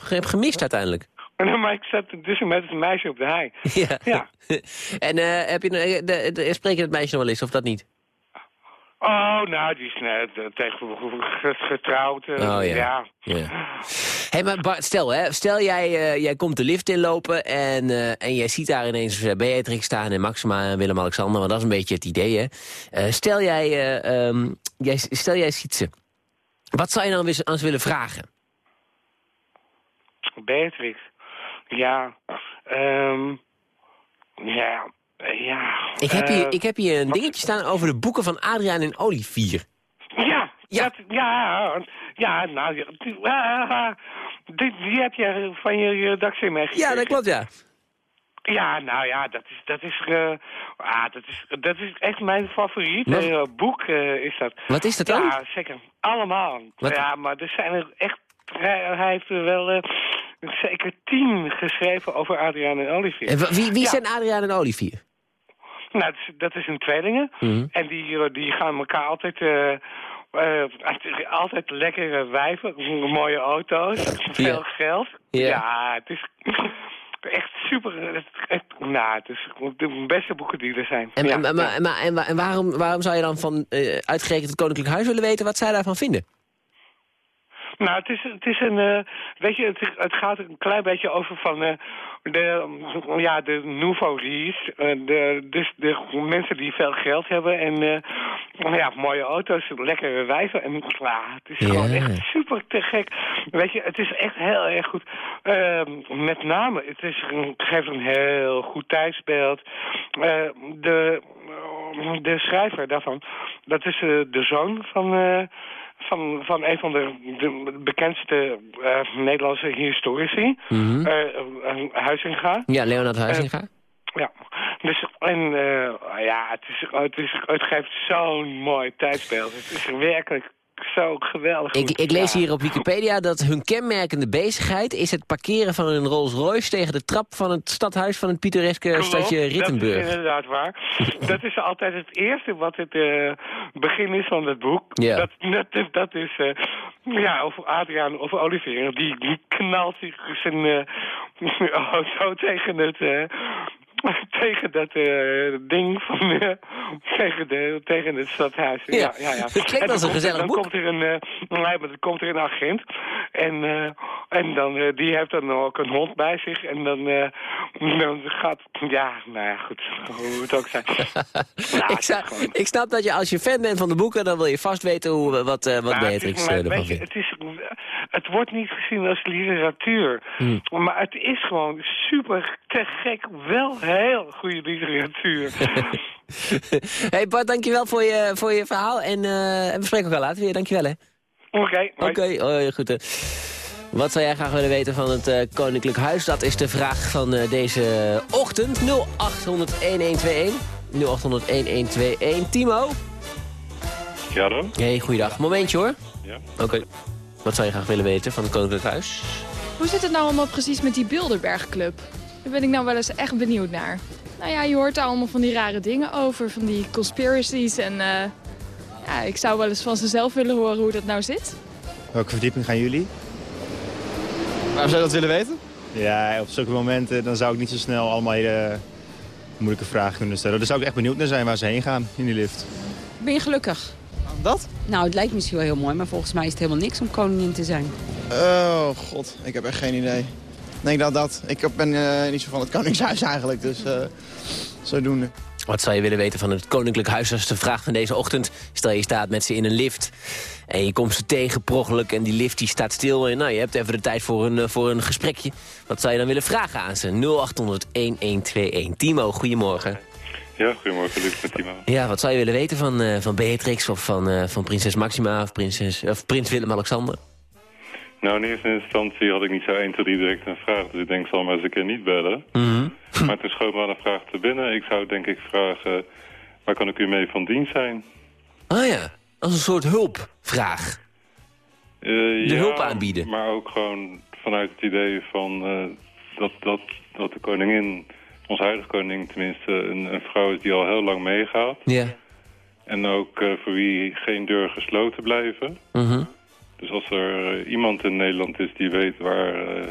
hebt gemist uiteindelijk? maar ik zat dus met een meisje op de hei. Ja. ja. <laughs> en heb je, de, de, spreek je het meisje nog wel eens, of dat niet? Oh, nou, die is net uh, tegenwoordig getrouwd. Uh, oh, ja. ja. hey, maar Bart, stel, hè, stel jij, uh, jij komt de lift inlopen en, en jij ziet daar ineens Beatrix staan en Maxima en Willem-Alexander, want dat is een beetje het idee, hè. stel, jij, um, jij, stel jij ziet ze. Wat zou je dan aan ze willen vragen? Beatrix? Ja, um, ja, eh, ja. Ik heb, hier, eh, ik heb hier een dingetje staan over de boeken van Adriaan en Olivier. Ja, ja, dat, ja, ja, nou, die, die heb je van je redactie meegekregen. Ja, dat klopt, ja. Ja, nou ja, dat is, dat is, uh, ah, dat is, dat is echt mijn favoriete boek, is dat. Wat is dat dan? Ja, zeker. Allemaal. Ja, maar er zijn er echt, hij, hij heeft er wel zeker tien geschreven over Adriaan en Olivier. En wie, wie zijn Adriaan en Olivier? Nou, dat is, een tweelingen. Mhm. En die, eh, die gaan elkaar altijd... Uh, uh, altijd lekkere wijven, <laughs> mooie auto's, veel geld. Ja, het is <laughs> echt super. Echt, nou, het is de beste boeken die er zijn. En, ja. maar, maar, en, en waarom, waarom zou je dan van uh, uitgerekend het Koninklijk Huis willen weten wat zij daarvan vinden? Nou, het is, het is een, uh, weet je, het, het, gaat een klein beetje over van uh, de, ja, de nouveau riche, uh, de, dus de mensen die veel geld hebben en ja, mooie auto's, lekkere wijven. En ja, het is gewoon echt super te gek. Weet je, het is echt heel erg goed. Ehm, met name, het, is, het geeft een heel goed tijdsbeeld. de, de schrijver daarvan, dat is de zoon van van, van een van de, de bekendste uh, Nederlandse historici, mm -hmm. uh, Huizinga. Ja, Leonard Huizinga. ja, dus en ja, het, is, het, is, het geeft zo'n mooi tijdsbeeld. Het is werkelijk zo geweldig ik, ik, lees hier op Wikipedia dat hun kenmerkende bezigheid... is het parkeren van een Rolls Royce tegen de trap van het stadhuis... van het pittoreske stadje Rittenburg. dat is inderdaad waar. <laughs> dat is altijd het eerste wat het uh, begin is van het boek. Ja. Dat, dat, dat is... Uh, ja, over Adriaan of Olivier. Die, die knalt zich zijn uh, <laughs> auto tegen het <laughs> tegen dat uh, ding van uh, tegen, de, tegen het stadhuis. Ja, ja, ja. ja. Het klinkt als een gezellig dan boek. Komt er een, uh, nee, maar dan komt er een agent en, en dan, die heeft dan ook een hond bij zich en dan, dan gaat, ja, nou ja, goed, hoe het ook zijn. <laughs> ik, snap, ik, snap dat je als je fan bent van de boeken, dan wil je vast weten hoe, wat, wat nou, Beatrix ervan vindt. Het, is, het wordt niet gezien als literatuur, hmm. maar het is gewoon super te gek wel heel goede literatuur. <laughs> hey Bart, dankjewel voor je, voor je verhaal. En, uh, we spreken elkaar later weer. Dankjewel hè. Oké. Oké, oh, goed hè. Wat zou jij graag willen weten van het uh, Koninklijk Huis? Dat is de vraag van uh, deze ochtend. 0800-1121. 0800-1121. Timo? Ja dan? Hey, goeiedag. Momentje hoor. Ja. Oké. Wat zou je graag willen weten van het Koninklijk Huis? Hoe zit het nou allemaal precies met die Bilderbergclub? Daar ben ik nou wel eens echt benieuwd naar. Nou ja, je hoort daar allemaal van die rare dingen over, van die conspiracies. En uh, ja, ik zou wel eens van ze zelf willen horen hoe dat nou zit. Welke verdieping gaan jullie? Waarom zou je dat willen weten? Ja, op zulke momenten dan zou ik niet zo snel allemaal hele moeilijke vragen kunnen stellen. Daar zou ik echt benieuwd naar zijn waar ze heen gaan in die lift. Ben je gelukkig? Dat? Nou, het lijkt misschien wel heel mooi, maar volgens mij is het helemaal niks om koningin te zijn. Oh, god. Ik heb echt geen idee. Nee, dat dat. Ik ben uh, niet zo van het Koningshuis eigenlijk, dus uh, Zodoende. Wat zou je willen weten van het Koninklijk Huis? Dat is de vraag van deze ochtend. Stel je staat met ze in een lift en je komt ze tegen prochelijk... en die lift die staat stil en nou, je hebt even de tijd voor een, voor een gesprekje. Wat zou je dan willen vragen aan ze? 0800-1121. Timo, goedemorgen. Ja, goedemorgen, Luc met Timo. Ja, wat zou je willen weten van, uh, van Beatrix of van, uh, van prinses Maxima of, prinses, of prins Willem-Alexander? Nou, in eerste instantie had ik niet zo 1, 2, 3 direct een vraag. Dus ik denk, zal maar eens een keer niet bellen. Mm -hmm. <laughs> maar toen schoot me aan een vraag te binnen. Ik zou denk ik vragen, waar kan ik u mee van dienst zijn? Ah ja, als een soort hulpvraag. Uh, de ja, hulp aanbieden. maar ook gewoon vanuit het idee van dat, dat, dat de koningin onze huidige koning tenminste een, een, vrouw is die al heel lang meegaat. Ja. En ook uh, voor wie geen deur gesloten blijven. -hmm. Dus als er uh, iemand in Nederland is die weet waar, uh,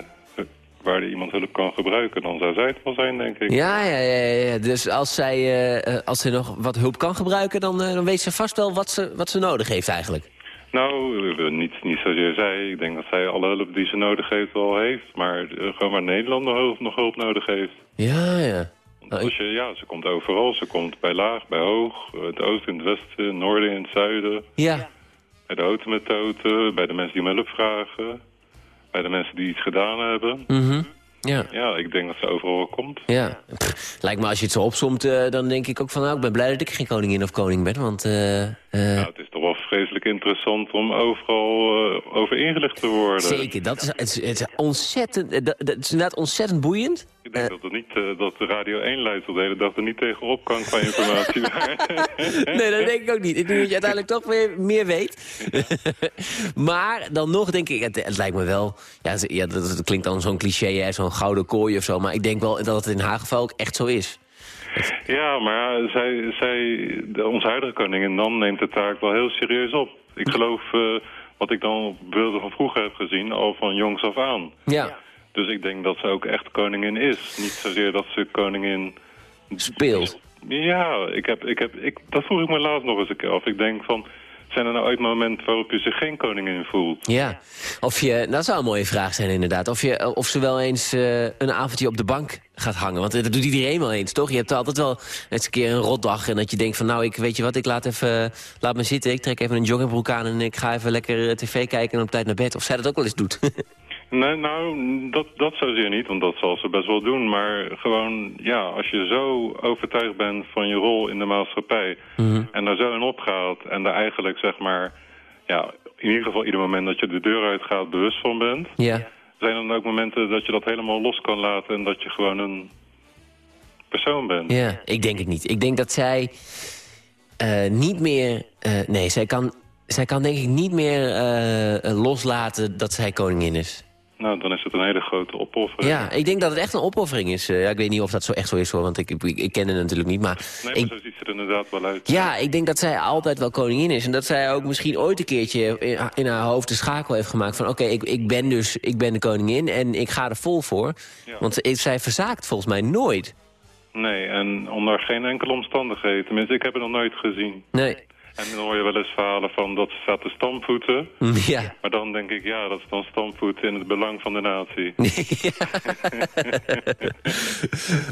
waar iemand hulp kan gebruiken... dan zou zij het wel zijn, denk ik. Ja, ja, ja, ja. dus als zij, als zij nog wat hulp kan gebruiken... dan, dan weet ze vast wel wat ze, wat ze nodig heeft eigenlijk. Nou, niet, niet zozeer zij. Ik denk dat zij alle hulp die ze nodig heeft wel heeft. Maar uh, gewoon waar Nederland nog hulp, nog hulp nodig heeft. Ja, ja. Want als je, ja, ze komt overal. Ze komt bij laag, bij hoog. Het oosten, in het westen, het noorden, in het zuiden. Ja. Bij de autometoten, bij de mensen die om hulp vragen. Bij de mensen die iets gedaan hebben. Mm -hmm. Ja. ja, ik denk dat ze overal komt. Ja. Pff, lijkt me als je het zo opzomt, uh, dan denk ik ook van... nou, ik ben blij dat ik geen koningin of koning ben, want... Uh, uh... Nou, het is interessant om overal over ingelicht te worden. Zeker, dat is, het is, het is ontzettend... Dat, dat is inderdaad ontzettend boeiend. Ik denk dat, het niet, dat de Radio 1 leidt de hele dag er niet tegenop kan qua informatie. <laughs> <laughs> nee, dat denk ik ook niet. Ik denk dat je uiteindelijk toch weer meer weet. <laughs> maar dan nog denk ik, het, het lijkt me wel... Ja, ja dat, dat klinkt dan zo'n cliché, zo'n gouden kooi of zo. Maar ik denk wel dat het in haar geval ook echt zo is. <laughs> Ja, maar zij, zij, de, onze huidige koningin dan neemt de taak wel heel serieus op. Ik geloof, uh, wat ik dan op beelden van vroeger heb gezien, al van jongs af aan. Ja. Dus ik denk dat ze ook echt koningin is. Niet zozeer dat ze koningin... Speelt. Ja, ik heb, ik heb, ik, dat vroeg ik me laatst nog eens een keer af. Ik denk van, zijn er nou ooit momenten waarop je zich geen koningin voelt? Ja, of je, dat zou een mooie vraag zijn inderdaad. Of, je, of ze wel eens uh, een avondje op de bank gaat hangen. Want dat doet iedereen wel eens, toch? Je hebt altijd wel eens een keer een rotdag en dat je denkt van... nou, ik, weet je wat, ik laat, even, laat me zitten. Ik trek even een joggingbroek aan en ik ga even lekker tv kijken en op tijd naar bed. Of zij dat ook wel eens doet. <laughs> Nee, nou, dat, dat zozeer niet, want dat zal ze best wel doen. Maar gewoon, ja, als je zo overtuigd bent van je rol in de maatschappij... Mm -hmm. en daar zo in opgaat en daar eigenlijk, zeg maar... ja, in ieder geval ieder moment dat je de deur uitgaat bewust van bent... Ja. zijn er dan ook momenten dat je dat helemaal los kan laten... en dat je gewoon een persoon bent. Ja, ik denk het niet. Ik denk dat zij uh, niet meer... Uh, nee, zij kan, zij kan denk ik niet meer uh, loslaten dat zij koningin is. Nou, dan is het een hele grote opoffering. Ja, ik denk dat het echt een opoffering is. Uh, ja, ik weet niet of dat zo echt zo is, hoor, want ik, ik, ik ken het natuurlijk niet. Maar nee, maar ik, zo ziet ze er inderdaad wel uit. Ja, ik denk dat zij altijd wel koningin is. En dat zij ook misschien ooit een keertje in, in haar hoofd de schakel heeft gemaakt... van oké, okay, ik, ik ben dus ik ben de koningin en ik ga er vol voor. Ja. Want zij verzaakt volgens mij nooit. Nee, en onder geen enkele omstandigheden. Tenminste, ik heb het nog nooit gezien. Nee. En dan hoor je wel eens verhalen van dat ze staat te stampvoeten. Ja. Maar dan denk ik, ja, dat is dan stampvoeten in het belang van de natie. <laughs>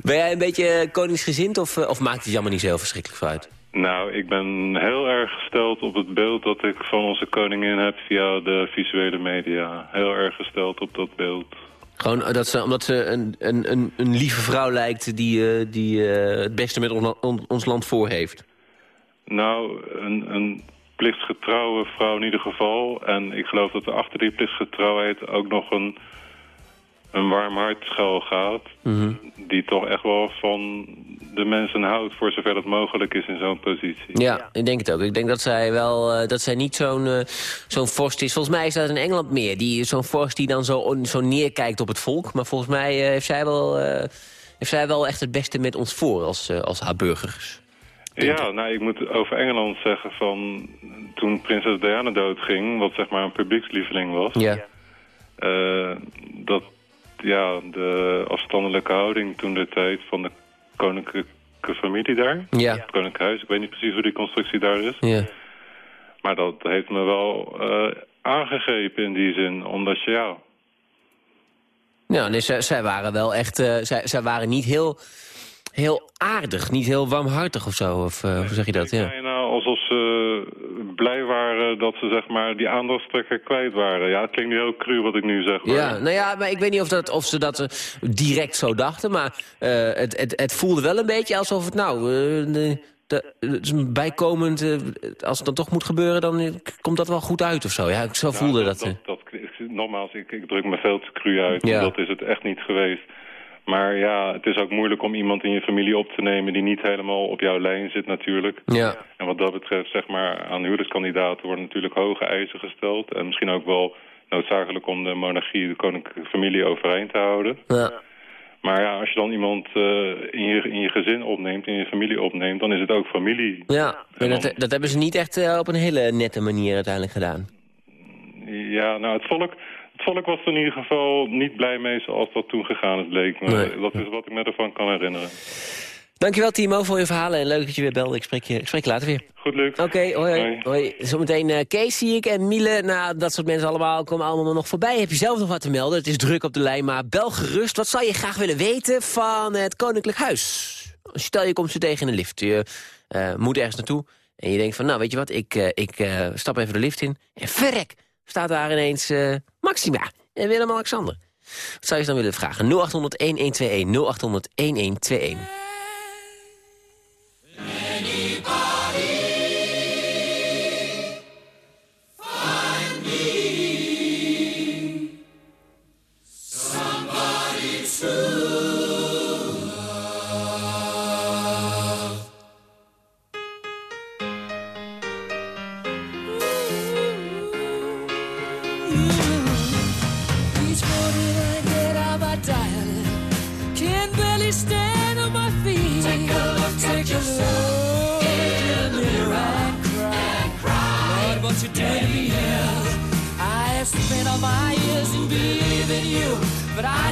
ben jij een beetje koningsgezind of, of maakt het allemaal niet zo heel verschrikkelijk uit? Nou, ik ben heel erg gesteld op het beeld dat ik van onze koningin heb via de visuele media. Heel erg gesteld op dat beeld. Gewoon dat ze, omdat ze een, een, een, lieve vrouw lijkt die, uh, die uh, het beste met ons, on, ons land voor heeft. Nou, een, een plichtsgetrouwe vrouw in ieder geval. En ik geloof dat er achter die plichtsgetrouwheid ook nog een, een warm hart schuil gaat. Mm -hmm. Die toch echt wel van de mensen houdt voor zover dat mogelijk is in zo'n positie. Ja, ik denk het ook. Ik denk dat zij wel uh, dat zij niet zo'n uh, zo'n vorst is. Volgens mij is dat in Engeland meer. Die Zo'n vorst die dan zo, zo neerkijkt op het volk. Maar volgens mij uh, heeft, zij wel, heeft zij wel echt het beste met ons voor als, als haar burgers. Ja, nou, ik moet over Engeland zeggen van... toen prinses Diana doodging, wat zeg maar een publiekslieveling was... Ja. Uh, dat ja, de afstandelijke houding toen de tijd van de koninklijke familie daar... Ja. Het koninklijk huis, ik weet niet precies hoe die constructie daar is... Ja. Maar dat heeft me wel uh, aangegrepen in die zin, omdat je ja... Ja, nee, zij, zij waren wel echt... Uh, zij, zij waren niet heel heel aardig, niet heel warmhartig of zo. Of uh, hoe zeg je dat? Ja. Bijna alsof ze blij waren dat ze zeg maar die aandachtstrekker kwijt waren. Ja, het klinkt nu heel cru wat ik nu zeg. Maar... Ja, nou ja, maar ik weet niet of, dat, of ze dat uh, direct zo dachten. Maar uh, het, het, het voelde wel een beetje alsof het nou... De, bijkomend, als het dan toch moet gebeuren, dan komt dat wel goed uit of zo. Ja, zo nou, voelde dat. dat, dat, dat nogmaals, ik, ik druk me veel te cru uit. Ja. Dat is het echt niet geweest. Maar ja, het is ook moeilijk om iemand in je familie op te nemen... die niet helemaal op jouw lijn zit natuurlijk. Ja. En wat dat betreft, zeg maar, aan huwelijkskandidaten worden natuurlijk hoge eisen gesteld. En misschien ook wel noodzakelijk om de monarchie, de koninklijke familie overeind te houden. Ja. Maar ja, als je dan iemand uh, in, je, in je gezin opneemt, in je familie opneemt... dan is het ook familie. Ja, dat, dat hebben ze niet echt uh, op een hele nette manier uiteindelijk gedaan. Ja, nou, het volk... Volk was er in ieder geval niet blij mee zoals dat toen gegaan is, leek me. Nee. Dat is wat ik me ervan kan herinneren. Dankjewel Timo voor je verhalen en leuk dat je weer belde. Ik spreek je, ik spreek je later weer. Goed, leuk. Oké, okay, hoi, hoi. hoi. Zometeen uh, Kees zie ik en Miele. Nou, dat soort mensen allemaal komen allemaal nog voorbij. Heb je zelf nog wat te melden? Het is druk op de lijn, maar bel gerust. Wat zou je graag willen weten van het Koninklijk Huis? Stel je komt ze tegen in de lift. Je uh, moet ergens naartoe en je denkt van, nou weet je wat, ik, uh, ik stap even de lift in. En verrek, staat daar ineens Maxima en Willem-Alexander. Wat zou je dan willen vragen? 0800-1121, 0800-1121.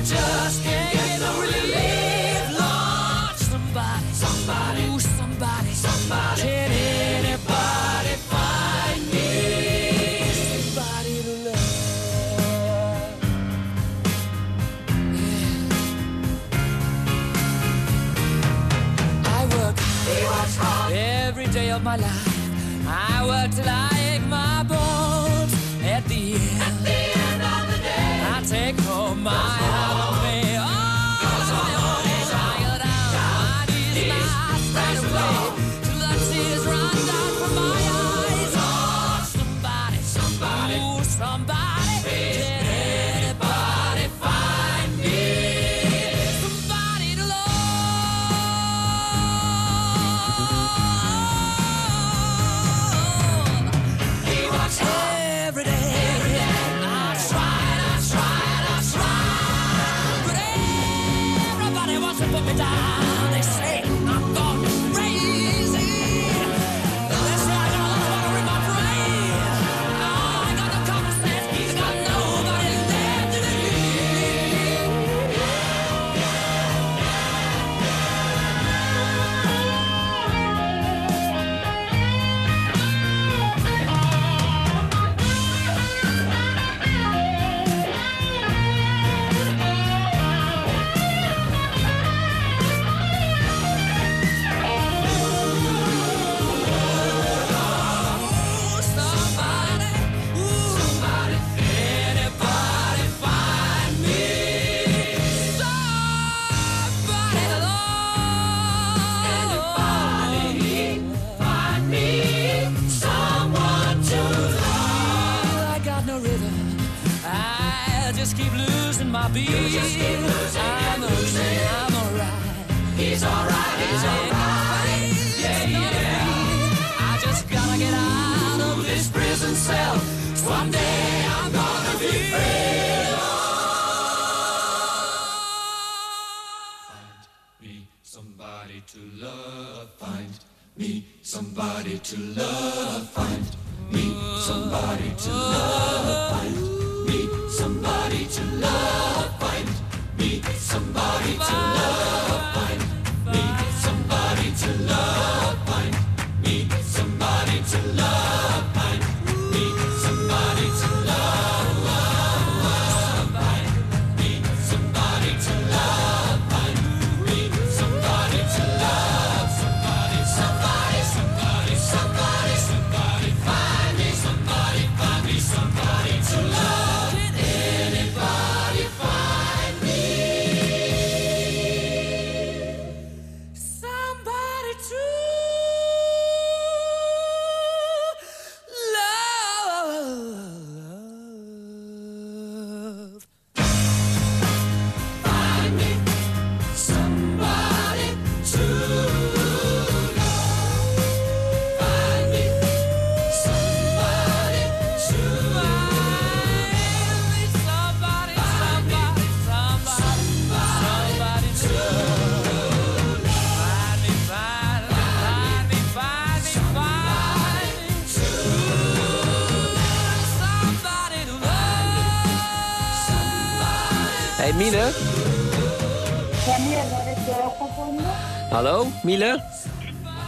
Just can't get no relief. Lord, somebody, somebody, ooh, somebody, somebody, can anybody find me somebody to love? Yeah. I work, he works hard every day of my life. I work till I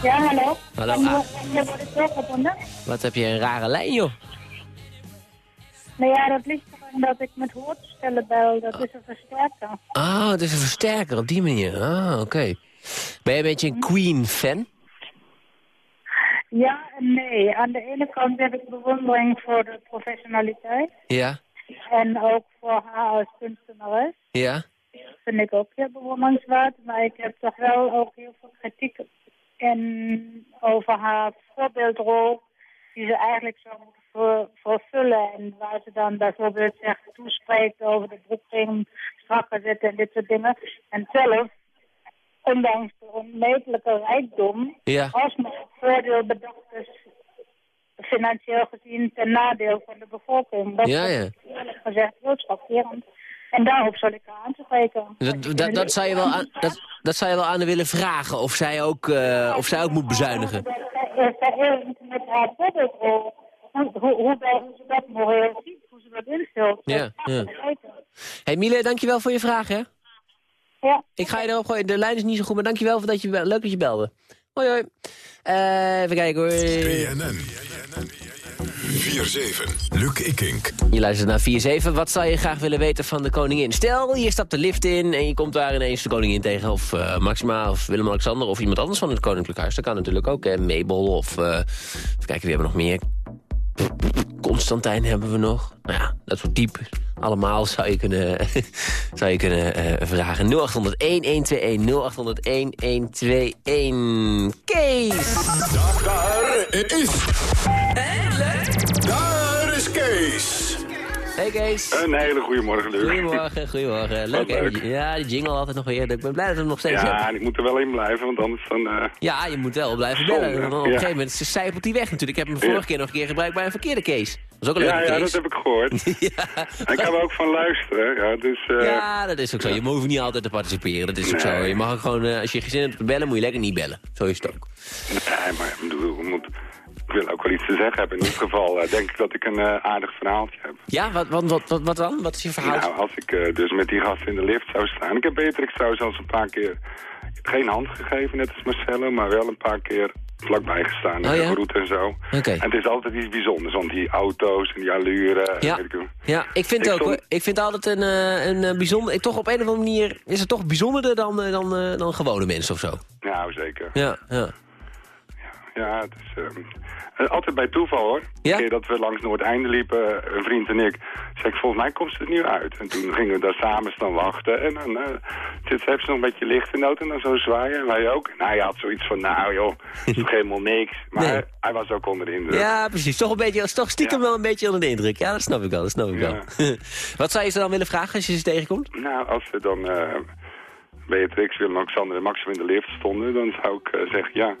Ja, hallo. Hallo, ah. Doorgevonden? Wat heb je een rare lijn, joh. Nou ja, dat ligt erin dat ik met hoortoestellen bel. Dat is een versterker. Ah, het is een versterker op die manier. Ah, oké. Ben je een beetje een Queen-fan? Ja en nee. Aan de ene kant heb ik bewondering voor de professionaliteit. Ja, En ook voor haar als kunstenares. ja. Vind ik ook heel bewonderingswaard. Maar ik heb toch wel ook heel veel kritiek in, over haar voorbeeldrol. Die ze eigenlijk zou moeten ver- vervullen. En waar ze dan bijvoorbeeld zegt, toespreekt over de broekring strakker zetten en dit soort dingen. En zelf, ondanks de onmetelijke rijkdom, Ja. het voordeel bedacht is financieel gezien ten nadeel van de bevolking. Dat Ja, is ja. eerlijk gezegd heel schokkerend. En daarop zal ik haar aan te spreken. Dat, dat, dat, zou je wel aan, dat, dat zou je wel aan haar willen vragen, of zij ook, eh, of zij ook moet bezuinigen. Met haar hoe, hoe, ze dat moreel ziet, hoe ze dat invult. Ja, ja. hey, Miele, dankjewel voor je vraag, hè? Ja. Ik ga je erop gooien. De lijn is niet zo goed, maar dankjewel voor dat je, leuk dat je belde. Hoi, hoi. Eh, even kijken hoor. BNN. 4-7. Luc Ikink. Je luistert naar 4-7. Wat zou je graag willen weten van de koningin? Stel, je stapt de lift in en je komt daar ineens de koningin tegen. Of eh, Maxima of Willem-Alexander of iemand anders van het koninklijk huis. Dat kan natuurlijk ook, hè. Mabel of... eh, even kijken, wie hebben we nog meer? Constantijn hebben we nog. Nou ja, dat soort types. Allemaal zou je kunnen, <laughs> zou je kunnen eh, vragen. 0800-1121, 0800-1121. Kees! Daar is... Daar is Kees. Hey Kees. Een hele goede morgen, Luc. Goedemorgen, goedemorgen. Leuk, hè? leuk. Ja, die jingle altijd nog weer. Ik ben blij dat we hem nog steeds Ja, hebben. en ik moet er wel in blijven, want anders dan... eh, Ja, je moet wel blijven bellen. Op een ja. gegeven moment zijpelt hij weg natuurlijk. Ik heb hem Ja. vorige keer nog een keer gebruikt bij een verkeerde case. Dat is ook een leuke ja, ja, dat heb ik gehoord. En ik ga er ook van luisteren, ja, dus... eh, Ja, dat is ook zo. Je hoeft niet altijd te participeren. Dat is ook zo. Je mag ook gewoon, eh, als je geen zin hebt te bellen, moet je lekker niet bellen. Zo is het ook. Nee, maar ik bedoel, ik moet- ik wil ook wel iets te zeggen hebben. In ieder geval eh, denk ik dat ik een eh, aardig verhaaltje heb. Ja, wat, wat, wat, wat, dan? Wat is je verhaal? Nou, als ik eh, dus met die gasten in de lift zou staan. Ik heb Beatrix trouwens al een paar keer geen hand gegeven, net als Marcelo, maar wel een paar keer vlakbij gestaan en Oh, ja? gegroet en zo. En het is altijd iets bijzonders, want die auto's en die allure... Ja. weet ik. Ja, ik vind Ik ook stond-. Ik vind altijd een, een bijzonder... ik- Toch op een of andere manier is het toch bijzonderder dan, dan, dan gewone mensen of zo. Nou, zeker. Ja, ja. Ja, het is ehm, eh, altijd bij toeval hoor. Ja? Keer dat we langs Noordeinde liepen, een vriend en ik, zei ik, volgens mij komt ze er nu uit. En toen gingen we daar samen staan wachten en dan eh zit ze ze nog een beetje licht in nood en dan zo zwaaien. En wij ook. Nou, hij had zoiets van, nou joh, is <laughs> helemaal niks. Maar Nee. hij, hij was ook onder de indruk. Ja, precies. Toch, een beetje, toch stiekem wel een beetje onder de indruk. Ja, dat snap ik wel. Dat snap ik wel. <laughs> Wat zou je ze dan willen vragen als je ze tegenkomt? Nou, als we dan eh Beatrix, Willem-Alexander en Maxim in de lift stonden, dan zou ik zeggen, ja,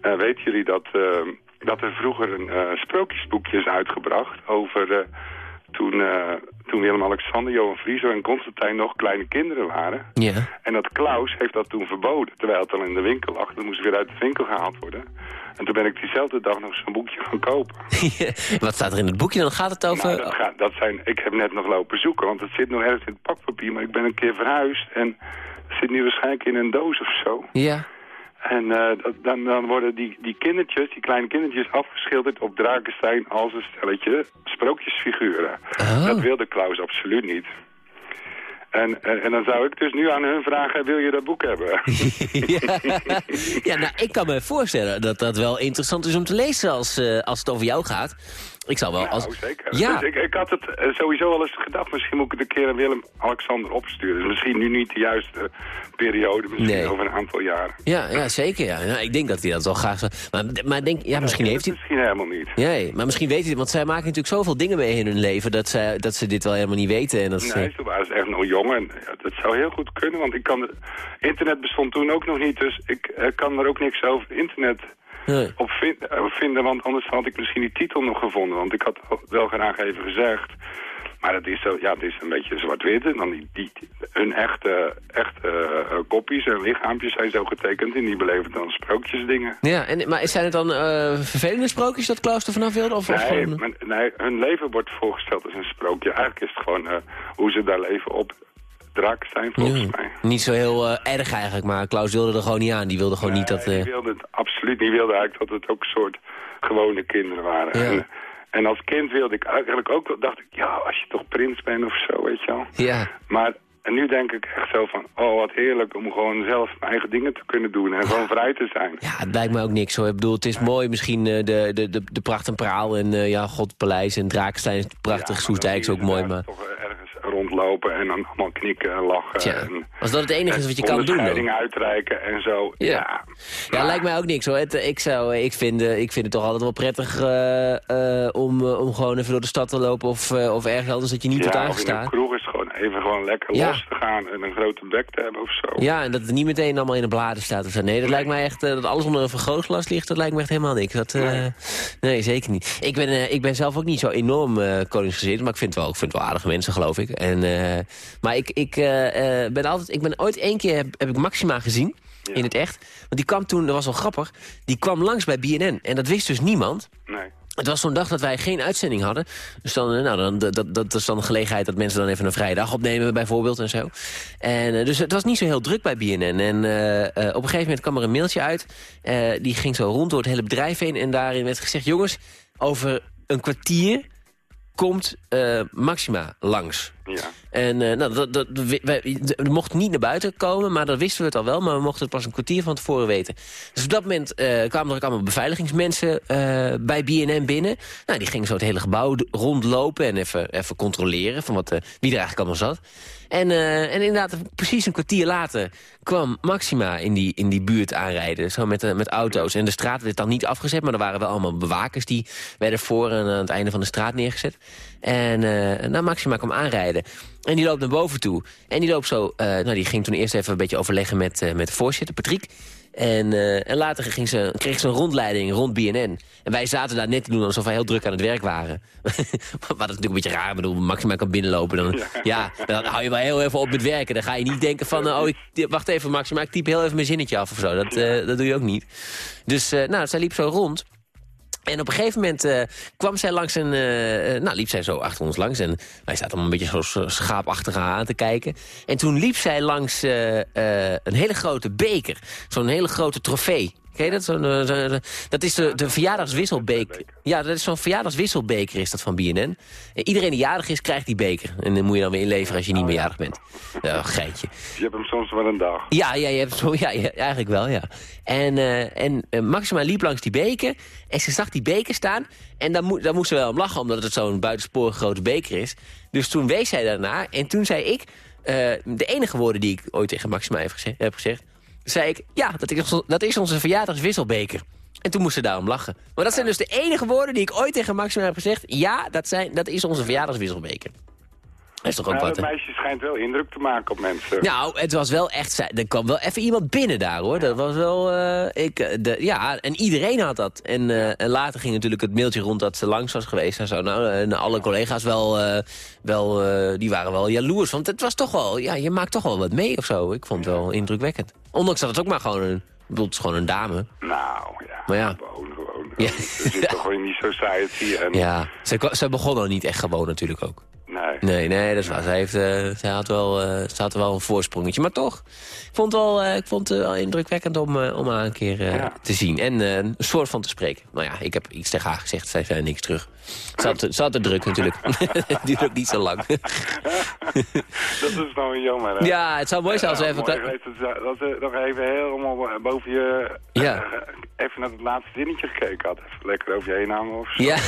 eh, weten jullie dat, eh, dat er vroeger een eh, sprookjesboekje is uitgebracht over eh, toen, toen Willem-Alexander, Johan Frieso en Constantijn nog kleine kinderen waren. Ja. En dat Klaus heeft dat toen verboden, terwijl het al in de winkel lag. Dat moest weer uit de winkel gehaald worden. En toen ben ik diezelfde dag nog zo'n boekje gaan kopen. <laughs> Wat staat er in het boekje? Dan gaat het over... Nou, dat, gaat, dat zijn, ik heb net nog lopen zoeken, want het zit nog ergens in het pakpapier. Maar ik ben een keer verhuisd en het zit nu waarschijnlijk in een doos of zo. Ja. En eh, dan, dan worden die, die kindertjes, die kleine kindertjes, afgeschilderd op Drakenstein als een stelletje sprookjesfiguren. Oh. Dat wilde Klaus absoluut niet. En, en, en dan zou ik dus nu aan hun vragen, wil je dat boek hebben? <laughs> <laughs> ja. ja, nou, ik kan me voorstellen dat dat wel interessant is om te lezen als, eh, als het over jou gaat. Ik zal wel als... Nou, zeker. Ja. Dus ik, ik had het eh, sowieso al eens gedacht, misschien moet ik het een keer aan Willem-Alexander opsturen. Dus misschien nu niet de juiste periode, misschien Nee. over een aantal jaren. Ja, ja, zeker. Ja. Nou, ik denk dat hij dat wel graag zou... Maar, maar denk, ja, misschien heeft hij... Misschien helemaal niet. Nee, maar misschien weet hij het, want zij maken natuurlijk zoveel dingen mee in hun leven... dat ze, dat ze dit wel helemaal niet weten. En dat ze- Nee, toen waren ze echt nog jong en dat zou heel goed kunnen, want ik kan internet bestond toen ook nog niet, dus ik eh, kan er ook niks over internet Nee. op vin- eh, vinden, want anders had ik misschien die titel nog gevonden, want ik had wel graag even gezegd Maar het is, zo, ja, het is een beetje zwart-wit. En dan die, die, hun echte, echte uh, koppies en lichaampjes zijn zo getekend. En die beleven dan sprookjesdingen. Ja, en, maar zijn het dan uh, vervelende sprookjes dat Klaus er vanaf wilde? Of, nee, gewoon... nee, hun leven wordt voorgesteld als een sprookje. Eigenlijk is het gewoon uh, hoe ze daar leven op Drakenstein, volgens Ja, mij. Niet zo heel eh, erg eigenlijk, maar Klaus wilde er gewoon niet aan. Die wilde gewoon niet dat... Eh, die wilde het absoluut niet. Die wilde eigenlijk dat het ook een soort gewone kinderen waren. Ja. En, en als kind wilde ik eigenlijk ook, wel- dacht ik, ja, als je toch prins bent of zo, weet je wel. Ja. Maar en nu denk ik echt zo van, oh wat heerlijk om gewoon zelf mijn eigen dingen te kunnen doen en gewoon vrij te zijn. Ja, het lijkt me ook niks hoor. Ik bedoel, het is mooi misschien eh, de, de, de, de pracht en praal en eh, ja, Godpaleis en Drakenstein is prachtig. Soestdijk is ook mooi, maar... Toch rondlopen en dan allemaal knikken en lachen. Tja, en, als dat het enige is wat je kan doen dan. uitreiken en zo. Ja. Ja. Ja, lijkt mij ook niks hoor. Het, eh, ik, zou, ik, vind, eh, ik vind het toch altijd wel prettig eh, eh, om, eh, om gewoon even door de stad te lopen of, eh, of ergens anders dat je niet wordt ja, aangestaan. gewoon even gewoon lekker Ja. los te gaan en een grote bek te hebben of zo. Ja, en dat het niet meteen allemaal in de bladen staat of zo. Nee, dat lijkt mij echt, eh, dat alles onder een vergrootglas ligt, dat lijkt me echt helemaal niks. Dat, eh, nee. zeker niet. Ik ben, eh, ik ben zelf ook niet zo enorm eh koningsgezind, maar ik vind, wel, ik vind wel aardige mensen, geloof ik. En, maar ik, ik, ben altijd, ik ben ooit één keer, heb, heb ik Maxima gezien, in het echt. Want die kwam toen, dat was wel grappig, die kwam langs bij BNN. En dat wist dus niemand. Nee. Het was zo'n dag dat wij geen uitzending hadden. Dus dan, eh, nou, dan, dat, dat, is dan de gelegenheid dat mensen dan even een vrije dag opnemen bijvoorbeeld en zo. En, eh, dus het was niet zo heel druk bij BNN. En eh, op een gegeven moment kwam er een mailtje uit. die ging zo rond door het hele bedrijf heen. En daarin werd gezegd, jongens, over een kwartier komt Maxima langs. Ja. En eh, nou, dat, dat, mochten niet naar buiten komen, maar dat wisten we het al wel. Maar we mochten het pas een kwartier van tevoren weten. Dus op dat moment eh, kwamen er ook allemaal beveiligingsmensen eh, bij BNN binnen. Nou, die gingen zo het hele gebouw rondlopen en even, even controleren van wat, wie er eigenlijk allemaal zat. En, eh, en inderdaad, precies een kwartier later kwam Maxima in die, in die buurt aanrijden. Zo met, eh, met auto's. En de straat werd dan niet afgezet, maar er waren wel allemaal bewakers... die werden voor en aan het einde van de straat neergezet. En eh nou, Maxima kwam aanrijden. En die loopt naar boven toe. En die loopt zo... nou, die ging toen eerst even een beetje overleggen met, met de voorzitter, Patrick. En, eh, en later ging ze, kreeg ze een rondleiding rond BNN. En wij zaten daar net te doen alsof wij heel druk aan het werk waren. <laughs> Wat natuurlijk een beetje raar. Ik bedoel, Maxima kan binnenlopen. Dan, ja. dan hou je wel heel even op met werken. Dan ga je niet denken van... eh, oh, ik, wacht even Maxima, ik typ heel even mijn zinnetje af of zo. Dat, eh, dat doe je ook niet. Dus nou, zij liep zo rond. En op een gegeven moment eh, kwam zij langs een... eh, eh, nou, liep zij zo achter ons langs. En wij zaten allemaal een beetje zo schaapachtig aan te kijken. En toen liep zij langs een hele grote beker. Zo'n hele grote trofee. Ken je dat? Zo'n, eh, zo- zo- dat is de, de verjaardagswisselbeker. Ja, dat is zo'n verjaardagswisselbeker is dat van BNN. En iedereen die jarig is, krijgt die beker. En dan moet je dan weer inleveren als je niet meer jarig bent. Een geitje. Je hebt hem soms wel een dag. Ja, ja, je hebt zo, ja, ja, eigenlijk wel, ja. En, eh, en eh, Maxima liep langs die beker en ze zag die beker staan. En dan, moest daar moest ze wel om lachen, omdat het zo'n buitensporig grote beker is. Dus toen wees zij daarna en toen zei ik... eh, de enige woorden die ik ooit tegen Maxima heb gezegd, heb gezegd zei ik, ja, dat is, dat is onze verjaardagswisselbeker. En toen moest ze daarom lachen. Maar dat zijn dus de enige woorden die ik ooit tegen Maxima heb gezegd. Ja, dat, zijn, dat is onze verjaardagswisselbeker. Dat is toch ook Nou, wat, dat meisje schijnt wel indruk te maken op mensen. Nou, het was wel echt... Er kwam wel even iemand binnen daar, hoor. Dat was wel... eh, ik, eh, de, ja, en iedereen had dat. En, eh, en later ging natuurlijk het mailtje rond dat ze langs was geweest en zo. Nou, en alle collega's wel... wel die waren wel jaloers. Want het was toch wel... Ja, je maakt toch wel wat mee of zo. Ik vond het wel indrukwekkend. Ondanks dat het ook maar gewoon een... Bedoel, het is gewoon een dame. Nou, ja. Maar ja. Gewoon, gewoon. Ja. Ze zit toch gewoon in die <laughs> society. En, Ja, ze, ze begon al niet echt gewoon natuurlijk ook. Nee. Nee, nee, dat is waar. Zij, heeft, eh, zij, had wel, eh, ze had wel een voorsprongetje. Maar toch, ik vond het wel, eh, ik vond het wel indrukwekkend om, eh, om haar een keer eh, te zien. En eh, een soort van te spreken. Nou ja, ik heb iets tegen haar gezegd. Zij zei niks terug. Ze had, ze had het druk natuurlijk. <laughs> het duurt ook niet zo lang. <laughs> dat is nou een jammer. hè? ja, het zou mooi zijn als we even... mooi dat, ze- nog even helemaal boven je... Ja. eh, even naar het laatste zinnetje gekeken had. Even lekker over je heen namen of zo. Ja. <laughs>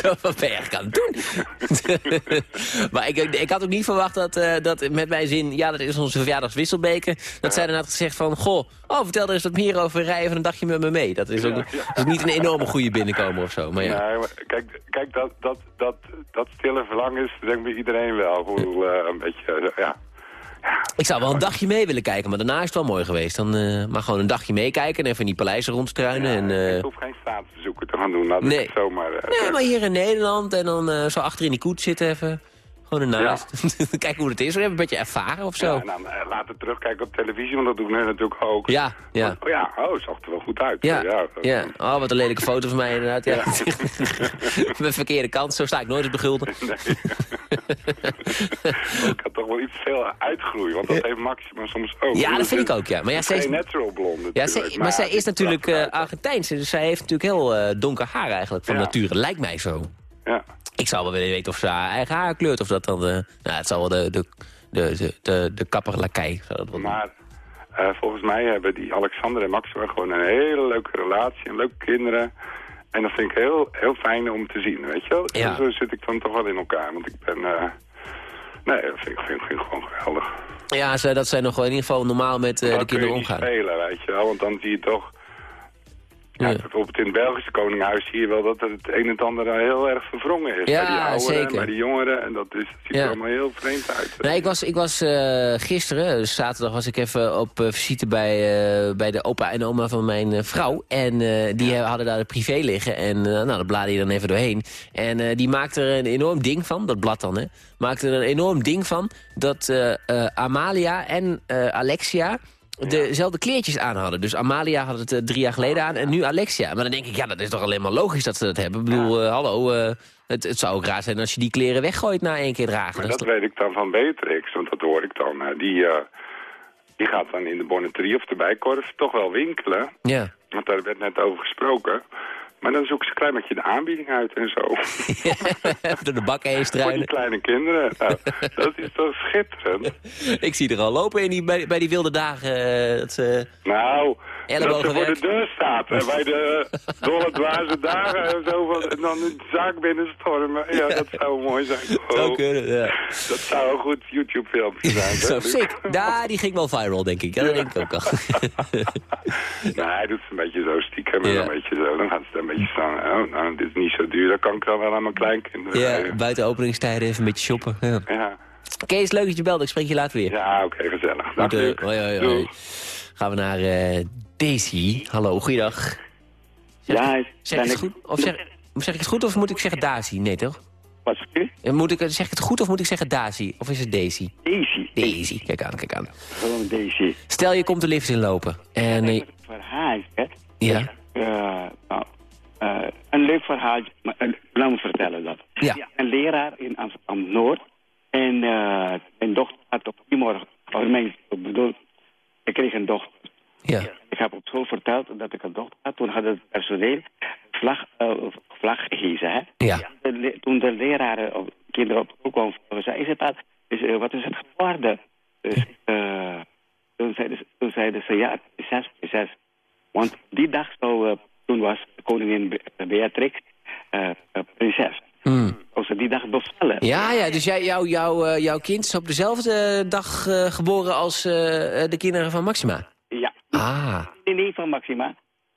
Zo, wat ben je eigenlijk aan het doen? <laughs> maar ik, ik had ook niet verwacht dat, eh, dat met mijn zin... ja, dat is onze verjaardagswisselbeker... dat zij dan had gezegd van... goh, oh, vertel er eens wat meer over rijden van een dagje met me mee. Dat is ook dat is niet een enorme goede binnenkomen of zo. Maar ja. Nee, maar kijk, kijk dat, dat, dat, dat stille verlangen is denk ik bij iedereen wel. Hoe, eh, een beetje, ja. Ik zou wel een dagje mee willen kijken, maar daarna is het wel mooi geweest. Dan, eh, maar gewoon een dagje meekijken en even in die paleizen rondstruinen. en, eh, Ik hoef geen staatsbezoeken te gaan doen. Nee. zomaar... eh, Nee, maar hier in Nederland en dan zo achter in die koets zitten even. Gewoon ernaast. <laughs> Kijken hoe het is. Even een beetje ervaren of zo. Ja, en dan eh, terugkijken op televisie, want dat doe ik nu natuurlijk ook. Ja, ja. Oh ja, oh, zag er wel goed uit. Ja, ja. ja. Oh, wat een lelijke foto van mij inderdaad. Ja. <laughs> Met verkeerde kant, zo sta ik nooit op de gulden. <laughs> ik had toch wel iets veel uitgroeien, want dat heeft Maxima soms ook. Ja, dat Dus vind ik ook, ja. Maar ja, zij is natural blonde Ja, zij, maar zij is natuurlijk eh Argentijnse, dus zij heeft natuurlijk heel eh, donker haar eigenlijk van nature. Lijkt mij zo. Ja. Ik zou wel willen weten of ze haar eigen haar kleurt of dat dan... eh, nou, het zal wel de, de, de, de, de, de kapper lakij. Maar eh, volgens mij hebben die Alexander en Maxima gewoon een hele leuke relatie en leuke kinderen. En dat vind ik heel, heel fijn om te zien, weet je wel. Ja. Zo zit ik dan toch wel in elkaar, want ik ben... eh, nee, dat vind ik, vind, ik- vind ik gewoon geweldig. Ja, ze, dat zij nog wel in ieder geval normaal met de kinderen omgaan. spelen, weet je wel. Want dan zie je toch... Ja. Bijvoorbeeld in het Belgische koninghuis zie je wel dat het een en ander heel erg verwrongen is. Ja, bij die ouderen, zeker. bij die jongeren. En dat, is, dat ziet Ja. er allemaal heel vreemd uit. Nee, ik was, ik was eh, gisteren, dus zaterdag, was ik even op eh, visite bij, eh, bij de opa en oma van mijn eh, vrouw. En eh, die hadden daar de privé liggen. En eh, nou, dat bladerde je dan even doorheen. En eh, die maakte er een enorm ding van, dat blad dan, hè. Maakte er een enorm ding van dat eh, eh, Amalia en eh, Alexia dezelfde kleertjes aan hadden. Dus Amalia had het eh, drie jaar geleden aan en nu Alexia. Maar dan denk ik, ja, dat is toch alleen maar logisch dat ze dat hebben. Ik bedoel, eh, hallo, eh, het, het zou ook raar zijn als je die kleren weggooit na één keer dragen. Maar Dat weet ik dan van Beatrix, want dat hoor ik dan. die, die gaat dan in de bonneterie of de bijkorf toch wel winkelen. Ja. Want daar werd net over gesproken. Maar dan zoeken ze een klein beetje de aanbieding uit en zo. Even <laughs> door de bak heen Voor die struinen. kleine kinderen. Nou, dat is toch schitterend. <laughs> Ik zie er al lopen in die, bij, bij die wilde dagen. eh, dat ze Nou, dat ze voor de deur staat. Bij de <laughs> dolle dwaze dagen en zo. Van, en dan de zaak binnenstormen. Ja, dat zou mooi zijn. Zou Oh, kunnen, ja. dat zou een goed YouTube-filmpje zijn. Zo sick. Daar, die ging wel viral, denk ik. Ja, dat denk ik ook al. Nou, hij doet een beetje zo stiekem en Ja. een beetje zo. Dan gaat het een beetje staan. Oh, nou, dit is niet zo duur. Dat kan ik dan wel aan mijn kleinkinderen Ja, buiten openingstijden even een beetje shoppen. Ja. Ja, Kees, leuk dat je belt. Ik spreek je later weer. ja oké, gezellig. Dag, Goed, Luc. hoi, hoi, hoi. Doeg. Gaan we naar eh, Daisy. Hallo, goeiedag. Ja, Zeg ik het goed? Of zeg, zeg ik het goed of moet ik zeggen Daisy? Nee, toch? Wat zeg je? Eh, Moet ik, zeg ik het goed of moet ik zeggen Daisy? Of is het Daisy? Daisy. Daisy, kijk aan, kijk aan. Gewoon Daisy. Stel, je komt de lift inlopen. En, eh, Verhaal, hè? Ja, Eh, nou, eh, een leuk verhaal, maar, eh, laat me vertellen dat. Ja. Een leraar in Amsterdam-Noord. En mijn dochter had op die morgen, of mijn, ik bedoel, ik kreeg een dochter. Ja. Ik heb op school verteld dat ik een dochter had. Toen had het personeel vlag, vlag gehezen, hè? Ja. De toen de leraren of kinderen op school kwamen, zei, is het al, is, wat is het geworden? Dus toen, zeiden ze, toen zeiden ze, ja, prinses, prinses. Want die dag zou, eh, toen was koningin Be- Beatrix eh, eh, prinses. Hmm. Of ze die dag bevallen. Ja, ja, dus jij, jou, jou, eh, jouw kind is op dezelfde dag eh, geboren als eh, eh, de kinderen van Maxima? Ja. Ah, Nee, nee, van Maxima.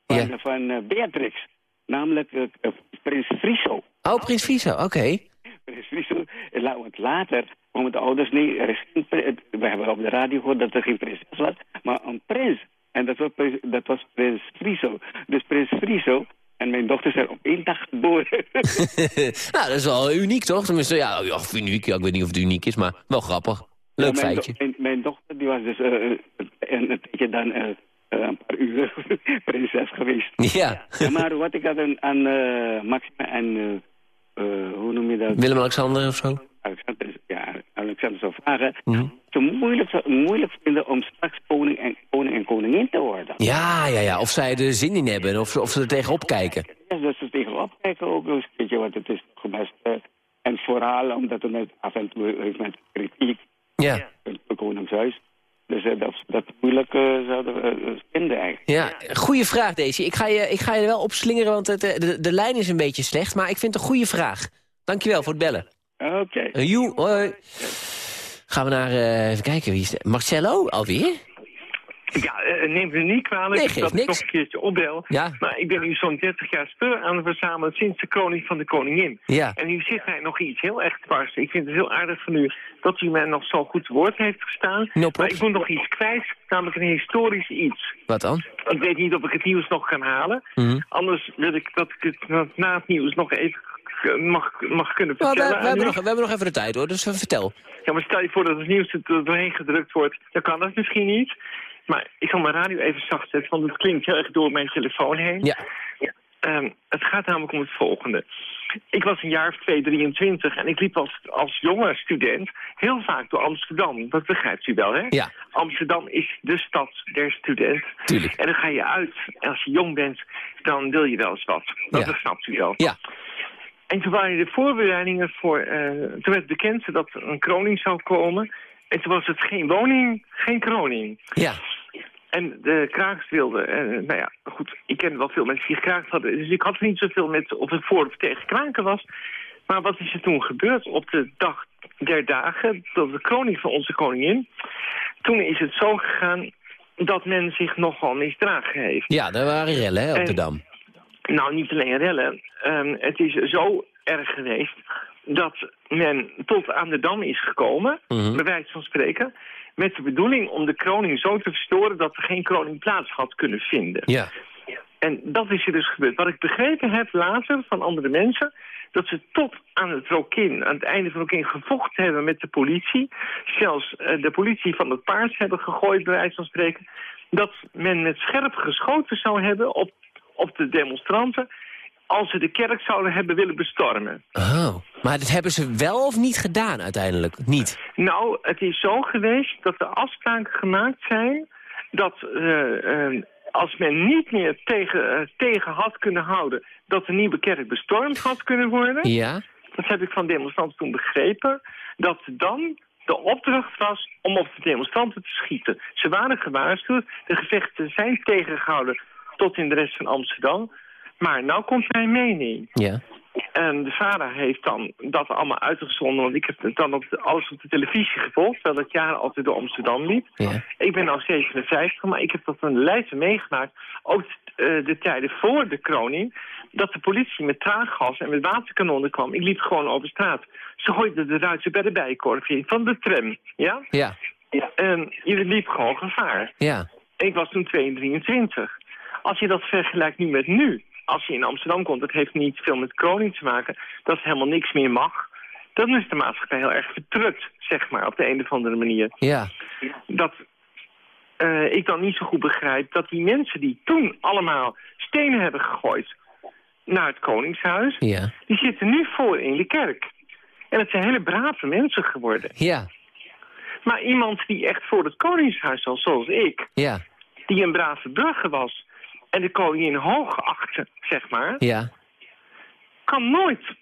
Van, van eh, Beatrix. Namelijk eh, eh, prins Friso. oh, Prins Friso, oké. Prins Friso. Want later kwamen de ouders niet... Er is geen pri- we hebben op de radio gehoord dat er geen prinses was, maar een prins. En dat was, prins- dat was prins Friso. Dus prins Friso en mijn dochter zijn op één dag geboren. <laughs> <laughs> nou, dat is wel uniek, toch? Tenminste, ja, ja, of uniek. Ja, ik weet niet of het uniek is, maar wel grappig. Leuk Ja, mijn, feitje. do- mijn, mijn dochter die was dus eh, een, tijdje dan eh, een paar uur <laughs> prinses geweest. Ja. Ja, maar wat ik had aan, aan Maxima en, hoe noem je dat? Willem-Alexander of zo? Alexander, ja, Alexander zou vragen. Ze moeilijk, zou- moeilijk vinden om straks koning en, koning en koningin te worden. Ja, ja, ja. Of zij er zin in hebben, of, of ze er tegenop kijken. Ja, dat ze tegenop kijken ook eens. Weet je wat, het is toch best... eh, en vooral omdat het met, af en toe heeft met kritiek. Ja. Het koningshuis. Dus eh, dat, dat moeilijk eh, zouden eh, vinden eigenlijk. Ja, goede vraag, Daisy. Ik ga je, ik ga je er wel op slingeren, want het, de, de lijn is een beetje slecht. Maar ik vind het een goede vraag. Dankjewel voor het bellen. Oké. Eh, joe, hoi. Gaan we naar, eh, even kijken, wie is? Marcello, alweer? Ja, eh, neem me niet kwalijk Nee, dat ik niks. nog een keertje opbel. Ja. Maar ik ben nu zo'n 30 jaar spullen aan het verzamelen sinds de kroning van de koningin. Ja. En nu zit hij nog iets heel erg dwars. Ik vind het heel aardig van u dat u mij nog zo goed woord heeft gestaan. No maar ik moet nog iets kwijt, namelijk een historisch iets. Wat dan? Ik weet niet of ik het nieuws nog kan halen. Mhm. Anders wil ik dat ik het na- het nieuws nog even mag, mag kunnen Nou, we, vertellen. we, hebben nog, we hebben nog even de tijd hoor, dus eh, vertel. Ja, maar stel je voor dat het nieuws er door- doorheen gedrukt wordt. Dan kan dat misschien niet. Maar ik zal mijn radio even zacht zetten, want het klinkt heel erg door mijn telefoon heen. Ja. Ehm, het gaat namelijk om het volgende. Ik was een jaar of 2, 23 en ik liep als, als jonge student heel vaak door Amsterdam. Dat begrijpt u wel, hè? Ja. Amsterdam is de stad der student. Tuurlijk. En dan ga je uit. En als je jong bent, dan wil je wel eens wat. Dat Ja. snapt u wel. Ja. En toen waren de voorbereidingen voor... eh, toen werd bekend dat er een kroning zou komen. En toen was het geen woning, geen kroning. Ja. En de krakers wilden... eh, nou ja, goed, ik ken wel veel mensen die gekraakt hadden. Dus ik had niet zoveel met of het voor of tegen kraken was. Maar wat is er toen gebeurd op de dag der dagen... dat de kroning van onze koningin... Toen is het zo gegaan dat men zich nogal misdragen heeft. Ja, daar waren rellen hè, op En- de Dam. Nou, niet alleen rellen. Ehm, het is zo erg geweest dat men tot aan de Dam is gekomen, Mhm. bij wijze van spreken, met de bedoeling om de kroning zo te verstoren dat er geen kroning plaats had kunnen vinden. Ja. En dat is er dus gebeurd. Wat ik begrepen heb later van andere mensen... dat ze tot aan het Rokin, aan het einde van het Rokin... gevochten hebben met de politie. Zelfs eh, de politie van het paard hebben gegooid, bij wijze van spreken. Dat men met scherp geschoten zou hebben op, op de demonstranten... als ze de kerk zouden hebben willen bestormen. Oh, maar dat hebben ze wel of niet gedaan uiteindelijk? Niet. Nou, het is zo geweest dat er afspraken gemaakt zijn... dat eh, eh, als men niet meer tegen, eh, tegen had kunnen houden... dat de nieuwe kerk bestormd had kunnen worden... Ja. dat heb ik van demonstranten toen begrepen... dat dan de opdracht was om op de demonstranten te schieten. Ze waren gewaarschuwd, de gevechten zijn tegengehouden... tot in de rest van Amsterdam... Maar nou komt mijn mening. Ja. En de vader heeft dan dat allemaal uitgezonden, want ik heb het dan op de, alles op de televisie gevolgd, terwijl dat jaar altijd door Amsterdam liep. Ja. Ik ben al 57, maar ik heb dat een lijst meegemaakt, ook eh, de tijden voor de kroning, dat de politie met traaggas en met waterkanonnen kwam. Ik liep gewoon over straat. Ze gooiden de Duitse bij de bijkorf in van de tram, ja? Ja. En je liep gewoon gevaar. Ja. Ik was toen 2 en 23. Als je dat vergelijkt nu met nu, als je in Amsterdam komt, dat heeft niet veel met kroning te maken, dat helemaal niks meer mag, dan is de maatschappij heel erg verdrukt, zeg maar, op de een of andere manier. Ja. Dat eh, ik dan niet zo goed begrijp dat die mensen die toen allemaal stenen hebben gegooid naar het Koningshuis, Ja. die zitten nu voor in de kerk. En het zijn hele brave mensen geworden. Ja. Maar iemand die echt voor het Koningshuis was, zoals ik, Ja. die een brave burger was en de koningin hoog achtte, zeg maar, Ja. kan nooit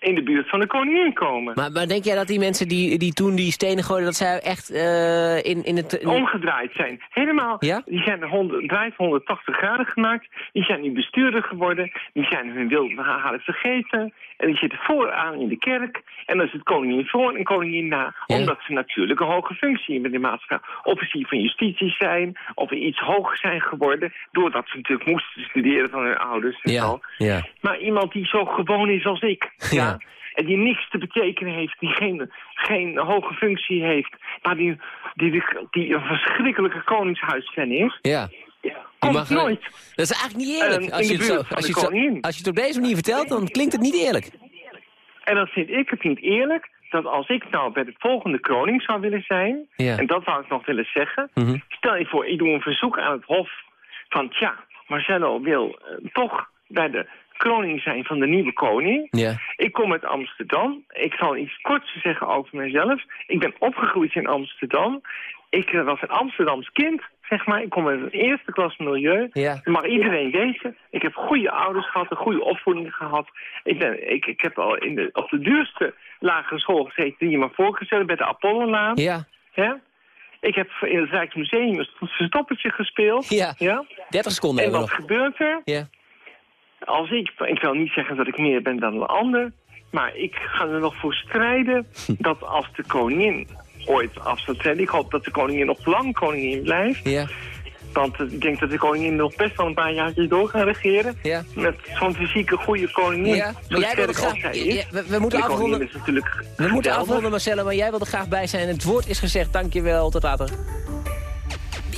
in de buurt van de koningin komen. Maar, maar denk jij dat die mensen die, die toen die stenen gooiden... dat zij echt eh, in, in het... in- Omgedraaid zijn. Helemaal. Ja? Die zijn 100, draait 180 graden gemaakt. Die zijn nu bestuurder geworden. Die zijn hun wilde halen vergeten. En die zitten vooraan in de kerk. En dan is het koningin voor en koningin na. Ja. Omdat ze natuurlijk een hoge functie hebben in de maatschappij. Officier van justitie zijn. Of iets hoger zijn geworden. Doordat ze natuurlijk moesten studeren van hun ouders. En Ja. zo. Ja. Maar iemand die zo gewoon is als ik. Ja. En die niks te betekenen heeft, die geen, geen hoge functie heeft, maar die, die, die, een verschrikkelijke koningshuisfan is. Ja. Komt mag nooit. Dat is eigenlijk niet eerlijk. Ehm, als, je zo, als, je het zo, als je het op deze manier vertelt, dan klinkt het niet eerlijk. En dan vind ik het niet eerlijk dat als ik nou bij de volgende kroning zou willen zijn, Ja. en dat wou ik nog willen zeggen, Mhm. stel je voor, ik doe een verzoek aan het hof van, tja, Marcello wil eh, toch bij de kroning zijn van de nieuwe koning. Ja. Ik kom uit Amsterdam. Ik zal iets korts zeggen over mezelf. Ik ben opgegroeid in Amsterdam. Ik eh, was een Amsterdams kind, zeg maar. Ik kom uit een eerste klas milieu. Ja. Dat mag iedereen weten. Ik heb goede ouders gehad, een goede opvoeding gehad. Ik, ben, ik, ik heb al in de, op de duurste lagere school gezeten die je me voorgesteld bij de Apollolaan. Ja. Ja? Ik heb in het Rijksmuseum een verstoppertje gespeeld. Ja. ja? 30 seconden En wat gebeurt er? Ja als ik, ik wil niet zeggen dat ik meer ben dan een ander... maar ik ga er nog voor strijden hm. dat als de koningin ooit af zou treden... ik hoop dat de koningin nog lang koningin blijft... Ja. Want eh, ik denk dat de koningin nog best wel een paar jaar door gaat regeren. Ja. Met zo'n fysieke goede koningin. Ja. Maar jij wilde graag... Ja, we, we, moeten afronden. Is natuurlijk we moeten afronden, Marcella, maar jij wil er graag bij zijn. Het woord is gezegd. Dankjewel. Tot later. B